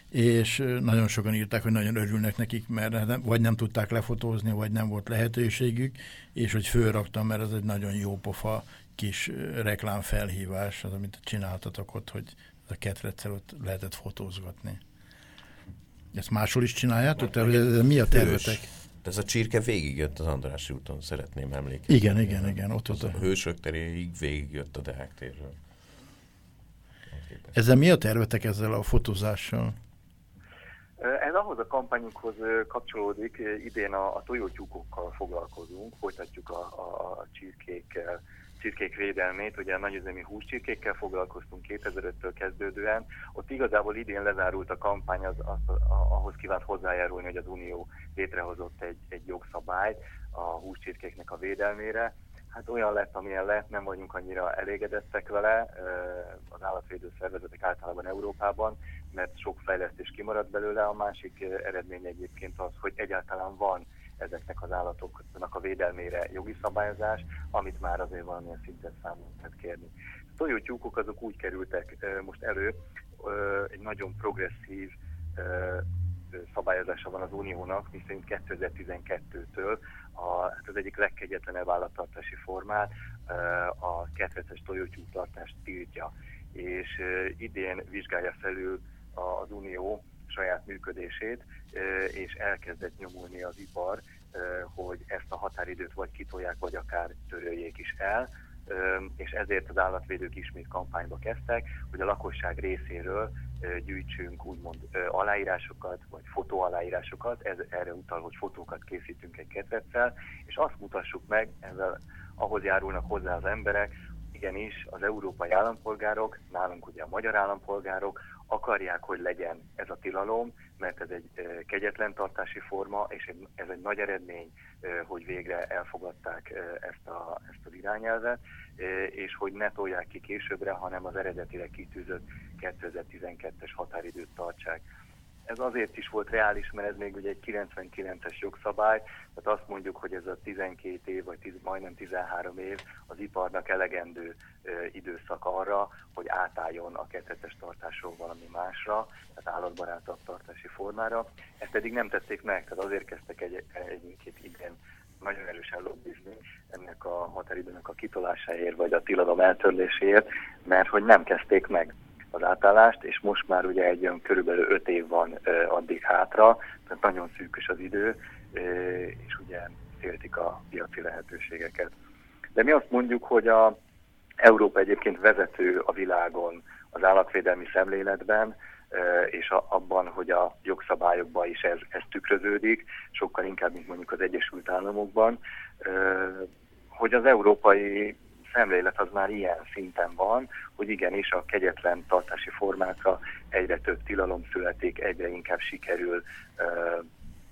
és nagyon sokan írták, hogy nagyon örülnek nekik, mert nem, vagy nem tudták lefotózni, vagy nem volt lehetőségük, és hogy fölraktam, mert ez egy nagyon jó pofa kis reklámfelhívás, az, amit csináltatok ott, hogy a ketreccel ott lehetett fotózgatni. Ezt máshol is csináljátok? Te, mi a tervetek? De ez a csirke végigjött az Andrássy úton, szeretném emlékezni. Igen, igen, igen. Ott, ott a hősök teréig végigjött a Deák térről. Ezzel mi a tervetek ezzel a fotózással? Ez ahhoz a kampányunkhoz kapcsolódik, idén a, a tojótyúkokkal foglalkozunk, folytatjuk a, a, a csirkékkel, csirkék védelmét, ugye a nagyüzemi húscsirkékkel foglalkoztunk 2005-től kezdődően, ott igazából idén lezárult a kampány, az, az, ahhoz kívánt hozzájárulni, hogy az Unió létrehozott egy, egy jogszabályt a húscsirkéknek a védelmére, hát olyan lett, amilyen lett, nem vagyunk annyira elégedettek vele az állatvédő szervezetek általában Európában, mert sok fejlesztés kimaradt belőle. A másik eredmény egyébként az, hogy egyáltalán van ezeknek az állatoknak a védelmére jogi szabályozás, amit már azért valamilyen szinten számon lehet kérni. A tojótyúkok azok úgy kerültek most elő, egy nagyon progresszív szabályozása van az Uniónak, miszerint 2012-től a, hát az egyik legkegyetlenebb állattartási formát, a ketreces tojótyúk tartást tiltja. És idén vizsgálja felül az Unió saját működését, és elkezdett nyomulni az ipar, hogy ezt a határidőt vagy kitolják, vagy akár töröljék is el, és ezért az állatvédők ismét kampányba kezdtek, hogy a lakosság részéről gyűjtsünk úgymond aláírásokat, vagy fotóaláírásokat, ez erre utal, hogy fotókat készítünk egy ketreccel, és azt mutassuk meg, ezzel ahhoz járulnak hozzá az emberek, igenis az európai állampolgárok, nálunk ugye a magyar állampolgárok akarják, hogy legyen ez a tilalom, mert ez egy kegyetlen tartási forma, és ez egy nagy eredmény, hogy végre elfogadták ezt, a, ezt az irányelvet, és hogy ne tolják ki későbbre, hanem az eredetileg kitűzött 2012-es határidőt tartsák. Ez azért is volt reális, mert ez még ugye egy 99-es jogszabály, tehát azt mondjuk, hogy ez a 12 év, vagy 10, majdnem 13 év az iparnak elegendő ö, időszak arra, hogy átálljon a kettetes tartásról valami másra, tehát állatbarátabb tartási formára. Ezt pedig nem tették meg, tehát azért kezdtek egy, egy-két idén nagyon erősen lobbizni ennek a határidőnek a kitolásáért, vagy a tilalom eltörléséért, mert hogy nem kezdték meg az átállást, és most már ugye egy olyan körülbelül öt év van addig hátra, tehát nagyon szűkös az idő, és ugye féltik a piaci lehetőségeket. De mi azt mondjuk, hogy a Európa egyébként vezető a világon az állatvédelmi szemléletben, és abban, hogy a jogszabályokban is ez, ez tükröződik, sokkal inkább, mint mondjuk az Egyesült Államokban, hogy az európai szemlélet az már ilyen szinten van, hogy igenis a kegyetlen tartási formákra egyre több tilalom születik, egyre inkább sikerül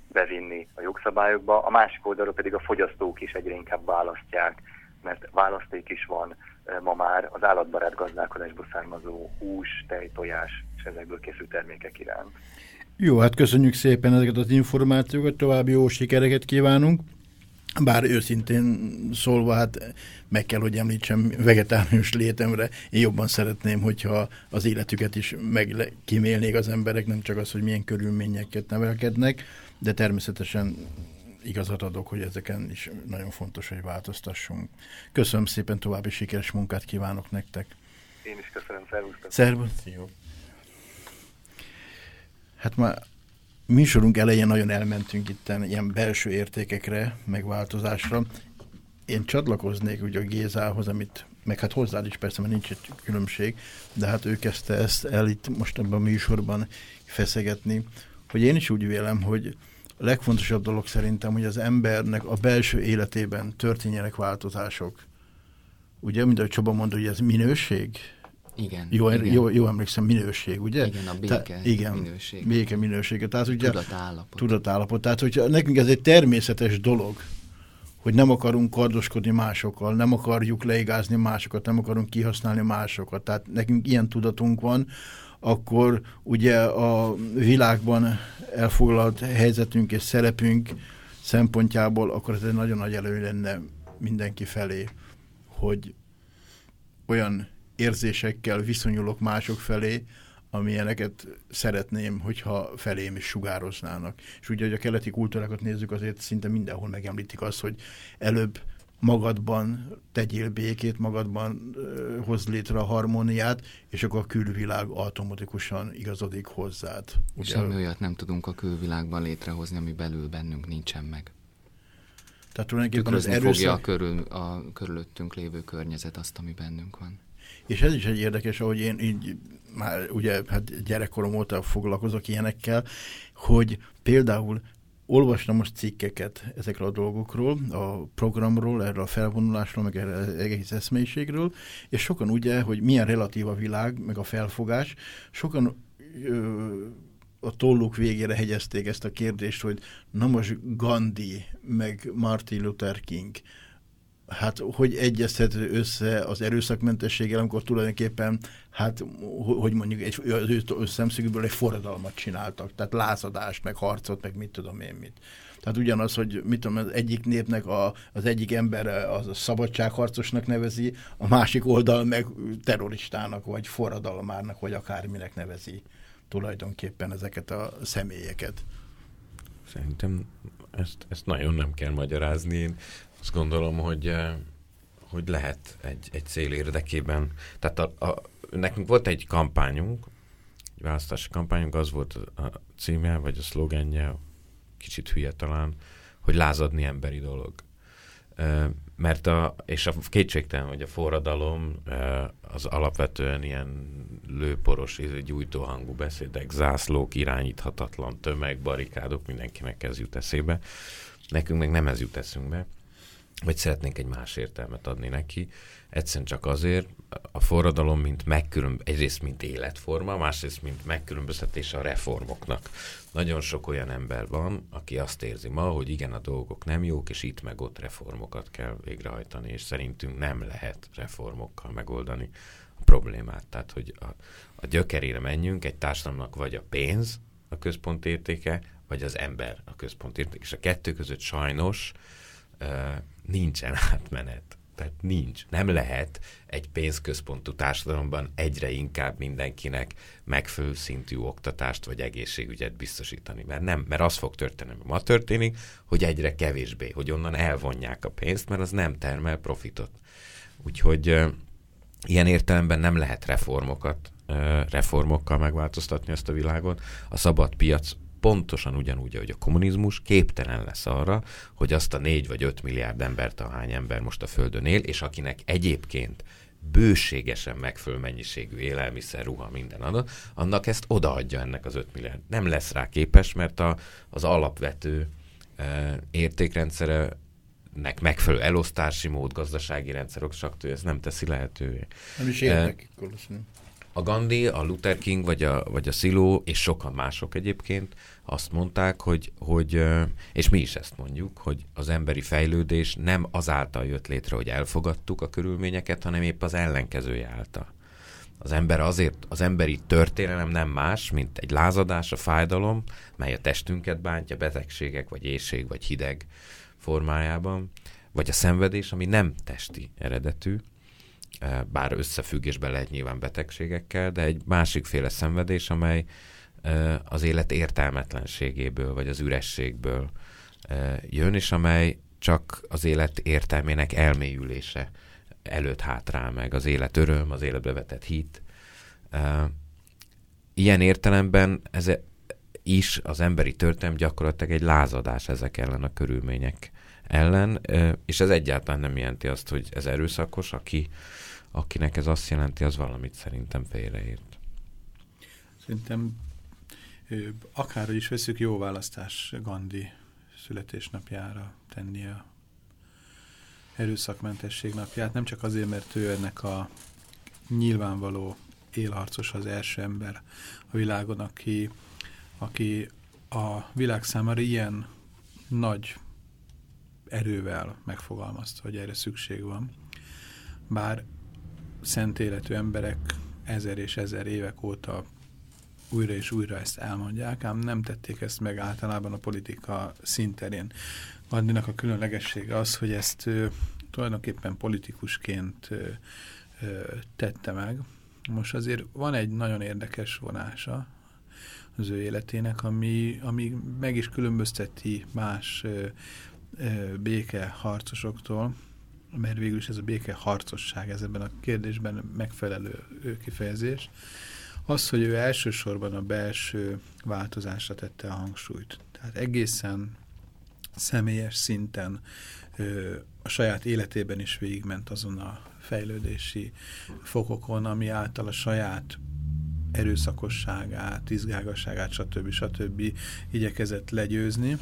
bevinni a jogszabályokba. A másik oldalról pedig a fogyasztók is egyre inkább választják, mert választék is van ma már az állatbarát gazdálkodásból származó hús, tej, tojás és ezekből készült termékek iránt. Jó, hát köszönjük szépen ezeket az információkat, további jó sikereket kívánunk. Bár őszintén szólva, hát meg kell, hogy említsem vegetárius létemre. Én jobban szeretném, hogyha az életüket is meg kimélnék az emberek, nem csak az, hogy milyen körülményeket nevelkednek, de természetesen igazat adok, hogy ezeken is nagyon fontos, hogy változtassunk. Köszönöm szépen, további sikeres munkát kívánok nektek. Én is köszönöm, szervusztok. Szervusz. Hát már műsorunk elején nagyon elmentünk itt ilyen belső értékekre, megváltozásra. Én csatlakoznék ugye a Gézához, amit meg hát hozzád is persze, mert nincs egy különbség, de hát ő kezdte ezt el itt most ebben a műsorban feszegetni, hogy én is úgy vélem, hogy a legfontosabb dolog szerintem, hogy az embernek a belső életében történjenek változások. Ugye, mint ahogy Csaba mondta, hogy ez minőség, Igen. jó, igen. jó, jó emlékszem, minőség, ugye? Igen, a béke Te- igen, minőség. Béke minősége. Tehát ugye Tudatállapot. tudatállapot. Tehát, hogyha nekünk ez egy természetes dolog, hogy nem akarunk kardoskodni másokkal, nem akarjuk leigázni másokat, nem akarunk kihasználni másokat. Tehát nekünk ilyen tudatunk van, akkor ugye a világban elfoglalt helyzetünk és szerepünk szempontjából, akkor ez egy nagyon nagy elő lenne mindenki felé, hogy olyan érzésekkel viszonyulok mások felé, amilyeneket szeretném, hogyha felém is sugároznának. És ugye, hogy a keleti kultúrákat nézzük, azért szinte mindenhol megemlítik azt, hogy előbb magadban tegyél békét, magadban ö, létre a harmóniát, és akkor a külvilág automatikusan igazodik hozzád. Ugye, Semmi olyat nem tudunk a külvilágban létrehozni, ami belül bennünk nincsen meg. tehát tulajdonképpen az Tükrözni fogja a, erőszak, körül, a körülöttünk lévő környezet azt, ami bennünk van. És ez is egy érdekes, ahogy én így már ugye hát gyerekkorom óta foglalkozok ilyenekkel, hogy például olvastam most cikkeket ezekről a dolgokról, a programról, erről a felvonulásról, meg erről az egész eszmélyiségről, és sokan ugye, hogy milyen relatív a világ, meg a felfogás, sokan ö, a tolluk végére hegyezték ezt a kérdést, hogy na most Gandhi, meg Martin Luther King, hát hogy egyeztethető össze az erőszakmentességgel, amikor tulajdonképpen, hát ho- hogy mondjuk egy, az ő szemszögükből egy forradalmat csináltak, tehát lázadást, meg harcot, meg mit tudom én mit. Tehát ugyanaz, hogy mit tudom, az egyik népnek a, az egyik ember az a szabadságharcosnak nevezi, a másik oldal meg terroristának, vagy forradalmárnak, vagy akárminek nevezi tulajdonképpen ezeket a személyeket. Szerintem ezt, ezt nagyon nem kell magyarázni. Én azt gondolom, hogy, eh, hogy lehet egy, egy cél érdekében. Tehát a, a, nekünk volt egy kampányunk, egy választási kampányunk, az volt a, címe, vagy a szlogenje, kicsit hülye talán, hogy lázadni emberi dolog. Eh, Mert a, és a kétségtelen, hogy a forradalom eh, az alapvetően ilyen lőporos, izé, gyújtóhangú beszédek, zászlók, irányíthatatlan tömeg, barikádok, mindenkinek ez jut eszébe. Nekünk meg nem ez jut eszünkbe, vagy szeretnénk egy más értelmet adni neki. Egyszerűen csak azért, a forradalom, mint megkülönb... egyrészt mint életforma, másrészt mint megkülönböztetés a reformoknak. Nagyon sok olyan ember van, aki azt érzi ma, hogy igen, a dolgok nem jók, és itt meg ott reformokat kell végrehajtani, és szerintünk nem lehet reformokkal megoldani a problémát. Tehát, hogy a, a gyökerére menjünk, egy társadalomnak vagy a pénz a központ értéke, vagy az ember a központ értéke. És a kettő között sajnos nincsen átmenet. Tehát nincs. Nem lehet egy pénzközpontú társadalomban egyre inkább mindenkinek megfelelő szintű oktatást vagy egészségügyet biztosítani. Mert nem, mert az fog történni, ami ma történik, hogy egyre kevésbé, hogy onnan elvonják a pénzt, mert az nem termel profitot. Úgyhogy ilyen értelemben nem lehet reformokat, reformokkal megváltoztatni ezt a világot. A szabad piac pontosan ugyanúgy, ahogy a kommunizmus képtelen lesz arra, hogy azt a négy vagy öt milliárd embert, ahány ember most a Földön él, és akinek egyébként bőségesen megfelelő mennyiségű élelmiszer, ruha, minden adat, annak ezt odaadja ennek az 5 milliárd. Nem lesz rá képes, mert a, az alapvető e, értékrendszere nek megfelelő elosztási mód, gazdasági rendszerok, stb. ez nem teszi lehetővé. Nem is érdekik, valószínűleg. A Gandhi, a Luther King, vagy a, vagy a Sziló, és sokan mások egyébként azt mondták, hogy, hogy, és mi is ezt mondjuk, hogy az emberi fejlődés nem azáltal jött létre, hogy elfogadtuk a körülményeket, hanem épp az ellenkezője által. Az ember azért, az emberi történelem nem más, mint egy lázadás, a fájdalom, mely a testünket bántja, betegségek, vagy éjség, vagy hideg formájában, vagy a szenvedés, ami nem testi eredetű, bár összefüggésben lehet nyilván betegségekkel, de egy másikféle szenvedés, amely eh, az élet értelmetlenségéből, vagy az ürességből eh, jön, és amely csak az élet értelmének elmélyülése előtt hátrál meg, az élet öröm, az életbe vetett hit. Ilyen értelemben ez is az emberi történelem gyakorlatilag egy lázadás ezek ellen a körülmények ellen, és ez egyáltalán nem jelenti azt, hogy ez erőszakos, aki, akinek ez azt jelenti, az valamit szerintem félreért. Szerintem akárhogy is veszük, jó választás Gandhi születésnapjára tenni a erőszakmentesség napját, nem csak azért, mert ő ennek a nyilvánvaló élharcos az első ember a világon, aki, aki a világ számára ilyen nagy erővel megfogalmazta, hogy erre szükség van. Bár szent életű emberek ezer és ezer évek óta újra és újra ezt elmondják, ám nem tették ezt meg általában a politika szinterén. Gandinak a különlegessége az, hogy ezt ő, tulajdonképpen politikusként ö, ö, tette meg. Most azért van egy nagyon érdekes vonása az ő életének, ami, ami meg is különbözteti más ö, ö, békeharcosoktól, mert végül is ez a békeharcosság, ez ebben a kérdésben megfelelő kifejezés. Az, hogy ő elsősorban a belső változásra tette a hangsúlyt. Tehát egészen személyes szinten ö, a saját életében is végigment azon a fejlődési fokokon, ami által a saját erőszakosságát, izgágasságát, stb. stb. igyekezett legyőzni,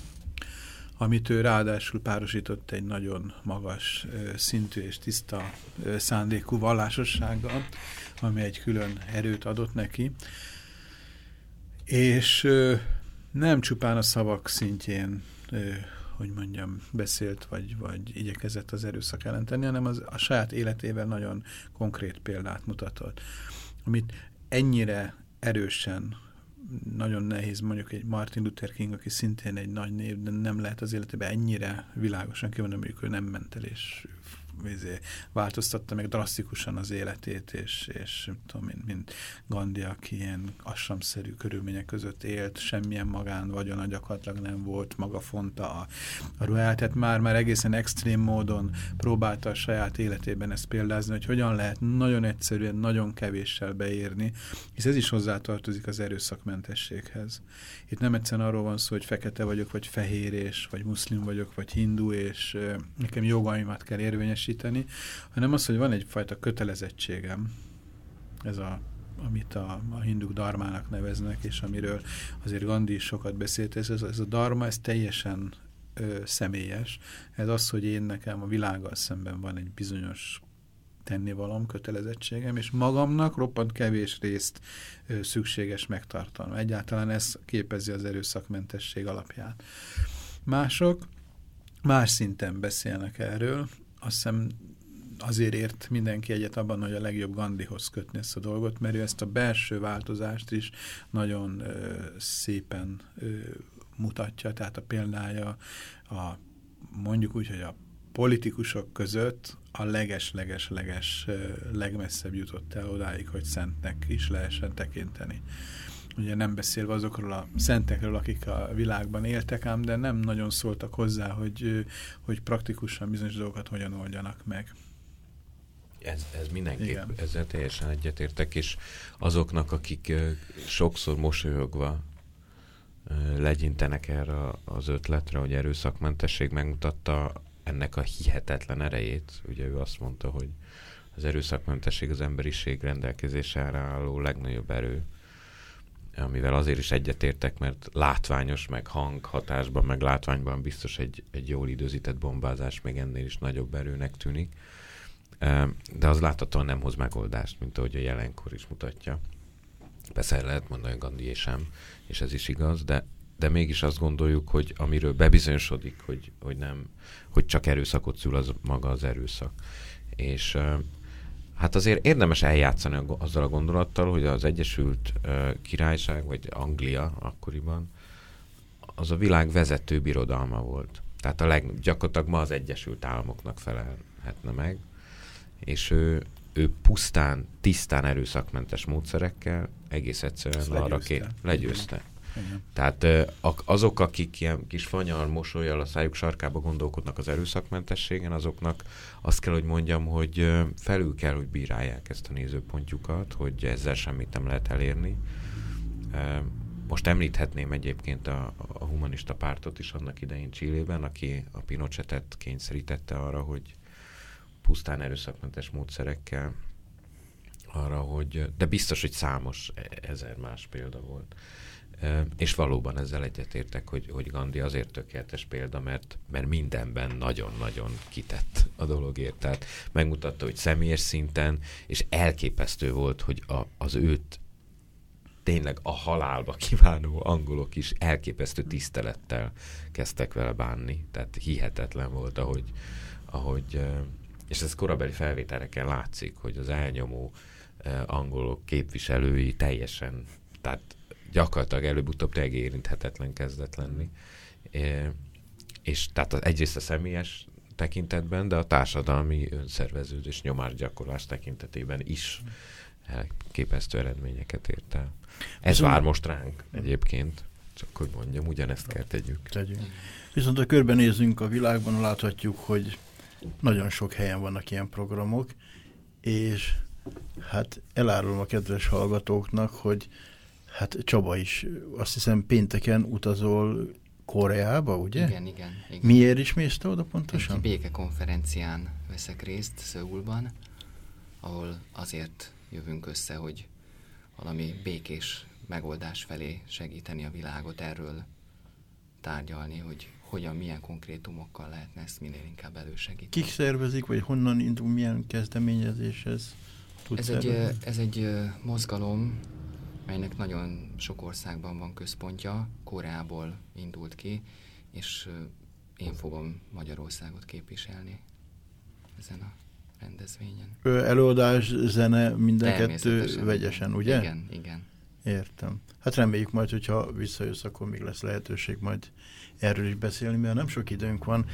amit ő ráadásul párosított egy nagyon magas szintű és tiszta szándékú vallásossággal, ami egy külön erőt adott neki. És nem csupán a szavak szintjén hogy mondjam, beszélt, vagy, vagy igyekezett az erőszak ellen hanem az, a saját életében nagyon konkrét példát mutatott. Amit ennyire erősen, nagyon nehéz mondjuk egy Martin Luther King, aki szintén egy nagy név, de nem lehet az életében ennyire világosan kimondani, hogy ő nem ment el és izé, változtatta meg drasztikusan az életét, és, és tudom mint, mint Gandhi, aki ilyen assamszerű körülmények között élt, semmilyen magán vagyona gyakorlatilag nem volt, maga fonta a, a ruháját, tehát már, már egészen extrém módon próbálta a saját életében ezt példázni, hogy hogyan lehet nagyon egyszerűen, nagyon kevéssel beérni, hisz ez is hozzátartozik az erőszakmentességhez. Itt nem egyszerűen arról van szó, hogy fekete vagyok, vagy fehér, és, vagy muszlim vagyok, vagy hindu, és nekem jogaimat kell érvényesíteni, teljesíteni, hanem az, hogy van egyfajta kötelezettségem, ez a amit a, a hinduk darmának neveznek, és amiről azért Gandhi is sokat beszélt, ez, ez, a darma, ez teljesen ö, személyes. Ez az, hogy én nekem a világgal szemben van egy bizonyos tennivalom, kötelezettségem, és magamnak roppant kevés részt ö, szükséges megtartanom. Egyáltalán ez képezi az erőszakmentesség alapját. Mások más szinten beszélnek erről, azt hiszem azért ért mindenki egyet abban, hogy a legjobb Gandhihoz kötni ezt a dolgot, mert ő ezt a belső változást is nagyon ö, szépen ö, mutatja, tehát a példája a mondjuk úgy, hogy a politikusok között a leges-leges-leges legmesszebb jutott el odáig, hogy szentnek is lehessen tekinteni ugye nem beszélve azokról a szentekről, akik a világban éltek ám, de nem nagyon szóltak hozzá, hogy, hogy praktikusan bizonyos dolgokat hogyan oldjanak meg. Ez, ez mindenképp, Igen. ezzel teljesen egyetértek, és azoknak, akik sokszor mosolyogva legyintenek erre az ötletre, hogy erőszakmentesség megmutatta ennek a hihetetlen erejét. Ugye ő azt mondta, hogy az erőszakmentesség az emberiség rendelkezésre álló legnagyobb erő amivel azért is egyetértek, mert látványos, meg hang hatásban, meg látványban biztos egy, egy jól időzített bombázás még ennél is nagyobb erőnek tűnik. De az láthatóan nem hoz megoldást, mint ahogy a jelenkor is mutatja. Persze lehet mondani, hogy Gandhi sem, és ez is igaz, de, de mégis azt gondoljuk, hogy amiről bebizonyosodik, hogy, hogy nem, hogy csak erőszakot szül az maga az erőszak. És Hát azért érdemes eljátszani azzal a gondolattal, hogy az Egyesült Királyság, vagy Anglia akkoriban, az a világ vezető birodalma volt. Tehát a leg, gyakorlatilag ma az Egyesült Államoknak felelhetne meg, és ő, ő pusztán, tisztán erőszakmentes módszerekkel egész egyszerűen Ezt arra legyőzte. ké, legyőzte. Igen. Tehát azok, akik ilyen kis fanyal mosolyjal a szájuk sarkába gondolkodnak az erőszakmentességen, azoknak azt kell, hogy mondjam, hogy felül kell, hogy bírálják ezt a nézőpontjukat, hogy ezzel semmit nem lehet elérni. Most említhetném egyébként a, a humanista pártot is annak idején Csillében, aki a Pinochetet kényszerítette arra, hogy pusztán erőszakmentes módszerekkel arra, hogy, de biztos, hogy számos e- ezer más példa volt. És valóban ezzel egyetértek, hogy, hogy Gandhi azért tökéletes példa, mert, mert mindenben nagyon-nagyon kitett a dologért. Tehát megmutatta, hogy személyes szinten, és elképesztő volt, hogy a, az őt tényleg a halálba kívánó angolok is elképesztő tisztelettel kezdtek vele bánni. Tehát hihetetlen volt, ahogy, ahogy és ez korabeli felvételeken látszik, hogy az elnyomó angolok képviselői teljesen, tehát gyakorlatilag előbb-utóbb tényleg érinthetetlen kezdett lenni. Eh, És tehát az- egyrészt a személyes tekintetben, de a társadalmi önszerveződés, nyomásgyakorlás tekintetében is elképesztő eredményeket ért el. Ez Viszont- vár most ránk egyébként, csak hogy mondjam, ugyanezt kell tegyük. Tegyünk. Viszont ha körbenézünk a világban, láthatjuk, hogy nagyon sok helyen vannak ilyen programok, és hát elárulom a kedves hallgatóknak, hogy hát Csaba is azt hiszem pénteken utazol Koreába, ugye? Igen, igen. igen. Miért is mész te oda Egy pontosan? békekonferencián veszek részt Szöulban, ahol azért jövünk össze, hogy valami békés megoldás felé segíteni a világot, erről tárgyalni, hogy hogyan, milyen konkrétumokkal lehetne ezt minél inkább elősegíteni. Kik szervezik, vagy honnan indul, milyen kezdeményezés ez? Tudsz Ez egy, ez egy mozgalom, melynek nagyon sok országban van központja, Koreából indult ki, és én fogom Magyarországot képviselni ezen a rendezvényen. Ö, Előadás, zene, minden kettő vegyesen, ugye? Igen, igen. Értem. Hát reméljük majd, hogyha visszajössz, akkor még lesz lehetőség majd erről is beszélni, mert nem sok időnk van,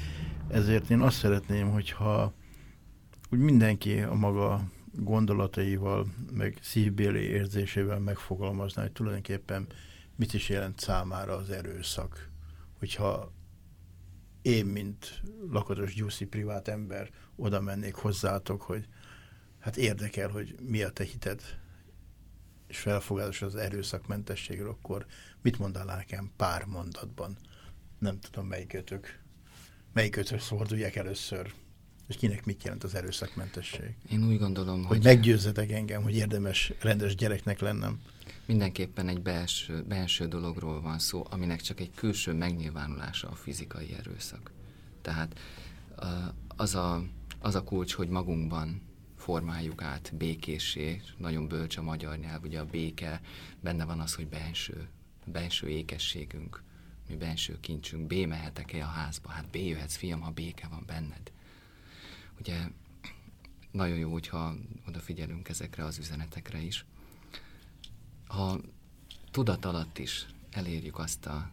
ezért én azt szeretném, hogyha úgy mindenki a maga gondolataival, meg szívbéli érzésével megfogalmazná, hogy tulajdonképpen mit is jelent számára az erőszak. Hogyha én, mint lakatos gyuszi privát ember oda mennék hozzátok, hogy hát érdekel, hogy mi a te hited, és felfogás az erőszakmentességről, akkor mit mondanál nekem pár mondatban? Nem tudom, melyikötök, melyikötök fordulják először, és kinek mit jelent az erőszakmentesség? Én úgy gondolom, Hogy hogy meggyőzzetek engem, hogy érdemes rendes gyereknek lennem. mindenképpen egy belső, belső dologról van szó, aminek csak egy külső megnyilvánulása a fizikai erőszak. Tehát az a, az a kulcs, hogy magunkban formáljuk át békésé, nagyon bölcs a magyar nyelv, ugye a béke, benne van az, hogy benső, benső ékességünk, mi benső kincsünk, B mehetek-e a házba? Hát B jöhetsz, fiam, ha béke van benned. Ugye nagyon jó, hogyha odafigyelünk ezekre az üzenetekre is. Ha tudat alatt is elérjük azt a,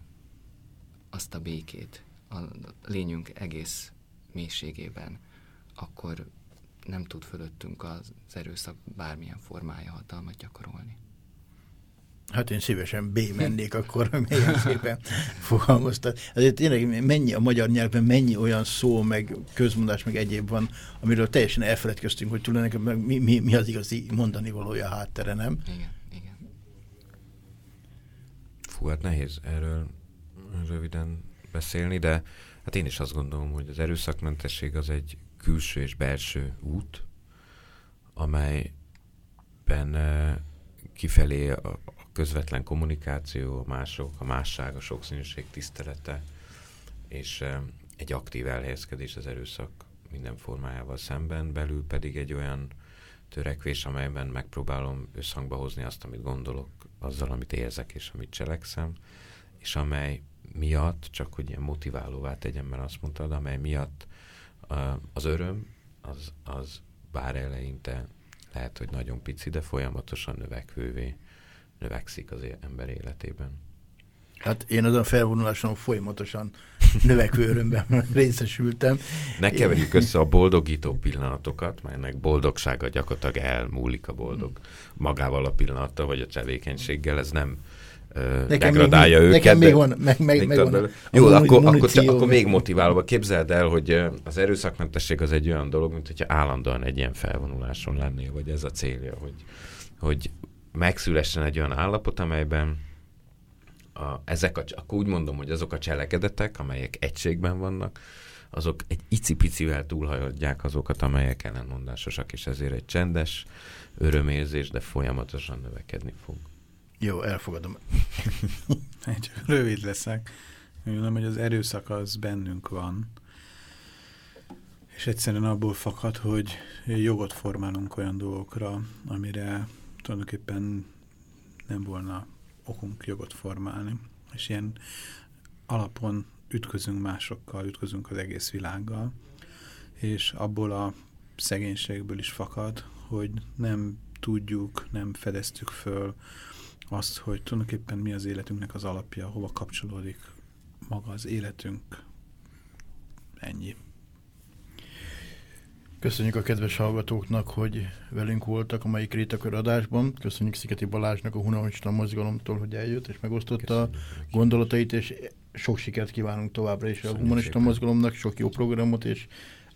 azt a békét a lényünk egész mélységében, akkor nem tud fölöttünk az erőszak bármilyen formája hatalmat gyakorolni. Hát én szívesen B mennék akkor, milyen szépen fogalmaztad. Ezért tényleg mennyi a magyar nyelvben, mennyi olyan szó, meg közmondás, meg egyéb van, amiről teljesen elfeledkeztünk, hogy tulajdonképpen mi, mi, mi az igazi mondani valója a háttere, nem? Igen, igen. Fú, hát nehéz erről röviden beszélni, de hát én is azt gondolom, hogy az erőszakmentesség az egy külső és belső út, amelyben eh, kifelé közvetlen kommunikáció, a mások, a másság, a sokszínűség tisztelete, és eh, egy aktív elhelyezkedés az erőszak minden formájával szemben, belül pedig egy olyan törekvés, amelyben megpróbálom összhangba hozni azt, amit gondolok, azzal, amit érzek és amit cselekszem, és amely miatt, csak hogy ilyen motiválóvá tegyem, mert azt mondtad, amely miatt uh, az öröm, az, az bár eleinte lehet, hogy nagyon pici, de folyamatosan növekvővé növekszik az ember életében. Hát én azon felvonuláson folyamatosan növekvő örömben részesültem. Ne keverjük össze a boldogító pillanatokat, melynek boldogsága gyakorlatilag elmúlik a boldog magával a pillanattal, vagy a tevékenységgel, ez nem ö, degradálja még, őket. Nekem még van, meg, meg, meg van a Jó, akkor, akkor, muníció. akkor még motiválóbb. Képzeld el, hogy az erőszakmentesség az egy olyan dolog, mint hogyha állandóan egy ilyen felvonuláson lennél, vagy ez a célja, hogy, hogy megszülessen egy olyan állapot, amelyben a, ezek a, akkor úgy mondom, hogy azok a cselekedetek, amelyek egységben vannak, azok egy icipicivel túlhaladják azokat, amelyek ellenmondásosak, és ezért egy csendes örömérzés, de folyamatosan növekedni fog. Jó, elfogadom. Csak rövid leszek. Mondom, hogy az erőszak az bennünk van, és egyszerűen abból fakad, hogy jogot formálunk olyan dolgokra, amire tulajdonképpen nem volna okunk jogot formálni. És ilyen alapon ütközünk másokkal, ütközünk az egész világgal, és abból a szegénységből is fakad, hogy nem tudjuk, nem fedeztük föl azt, hogy tulajdonképpen mi az életünknek az alapja, hova kapcsolódik maga az életünk. Ennyi. Köszönjük a kedves hallgatóknak, hogy velünk voltak a mai Krétakör adásban. Köszönjük Sziketi Balázsnak a Hunahonista mozgalomtól, hogy eljött és megosztotta a gondolatait, és sok sikert kívánunk továbbra is a Köszönjük Humanista szépen. mozgalomnak, sok jó programot, és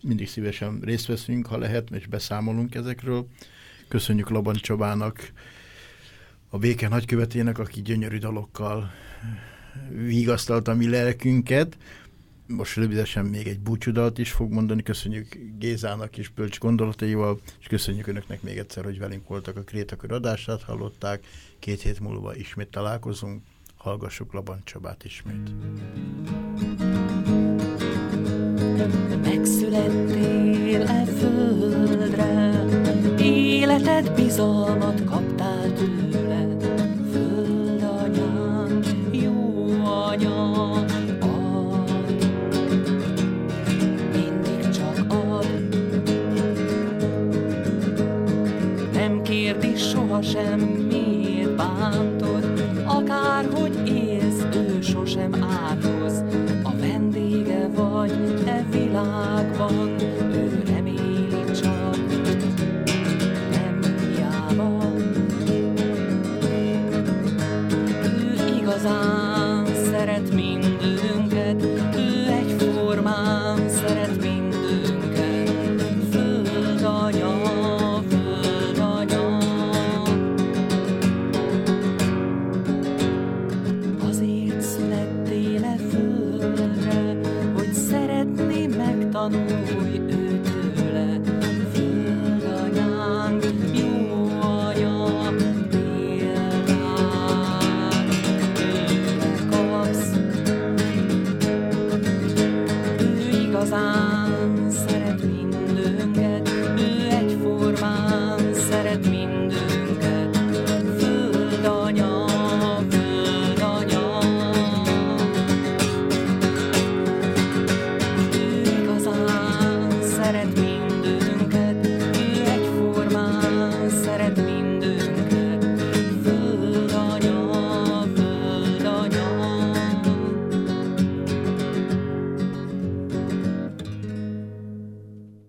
mindig szívesen részt veszünk, ha lehet, és beszámolunk ezekről. Köszönjük Laban Csabának, a béke nagykövetének, aki gyönyörű dalokkal vigasztalta a mi lelkünket. Most rövidesen még egy búcsúdalt is fog mondani. Köszönjük Gézának is bölcs gondolataival, és köszönjük Önöknek még egyszer, hogy velünk voltak a Krétakör adását, hallották. Két hét múlva ismét találkozunk. Hallgassuk Laban Csabát ismét. Megszülettél e földre, életed bizalmat kaptál tőle. Kérdi sohasem,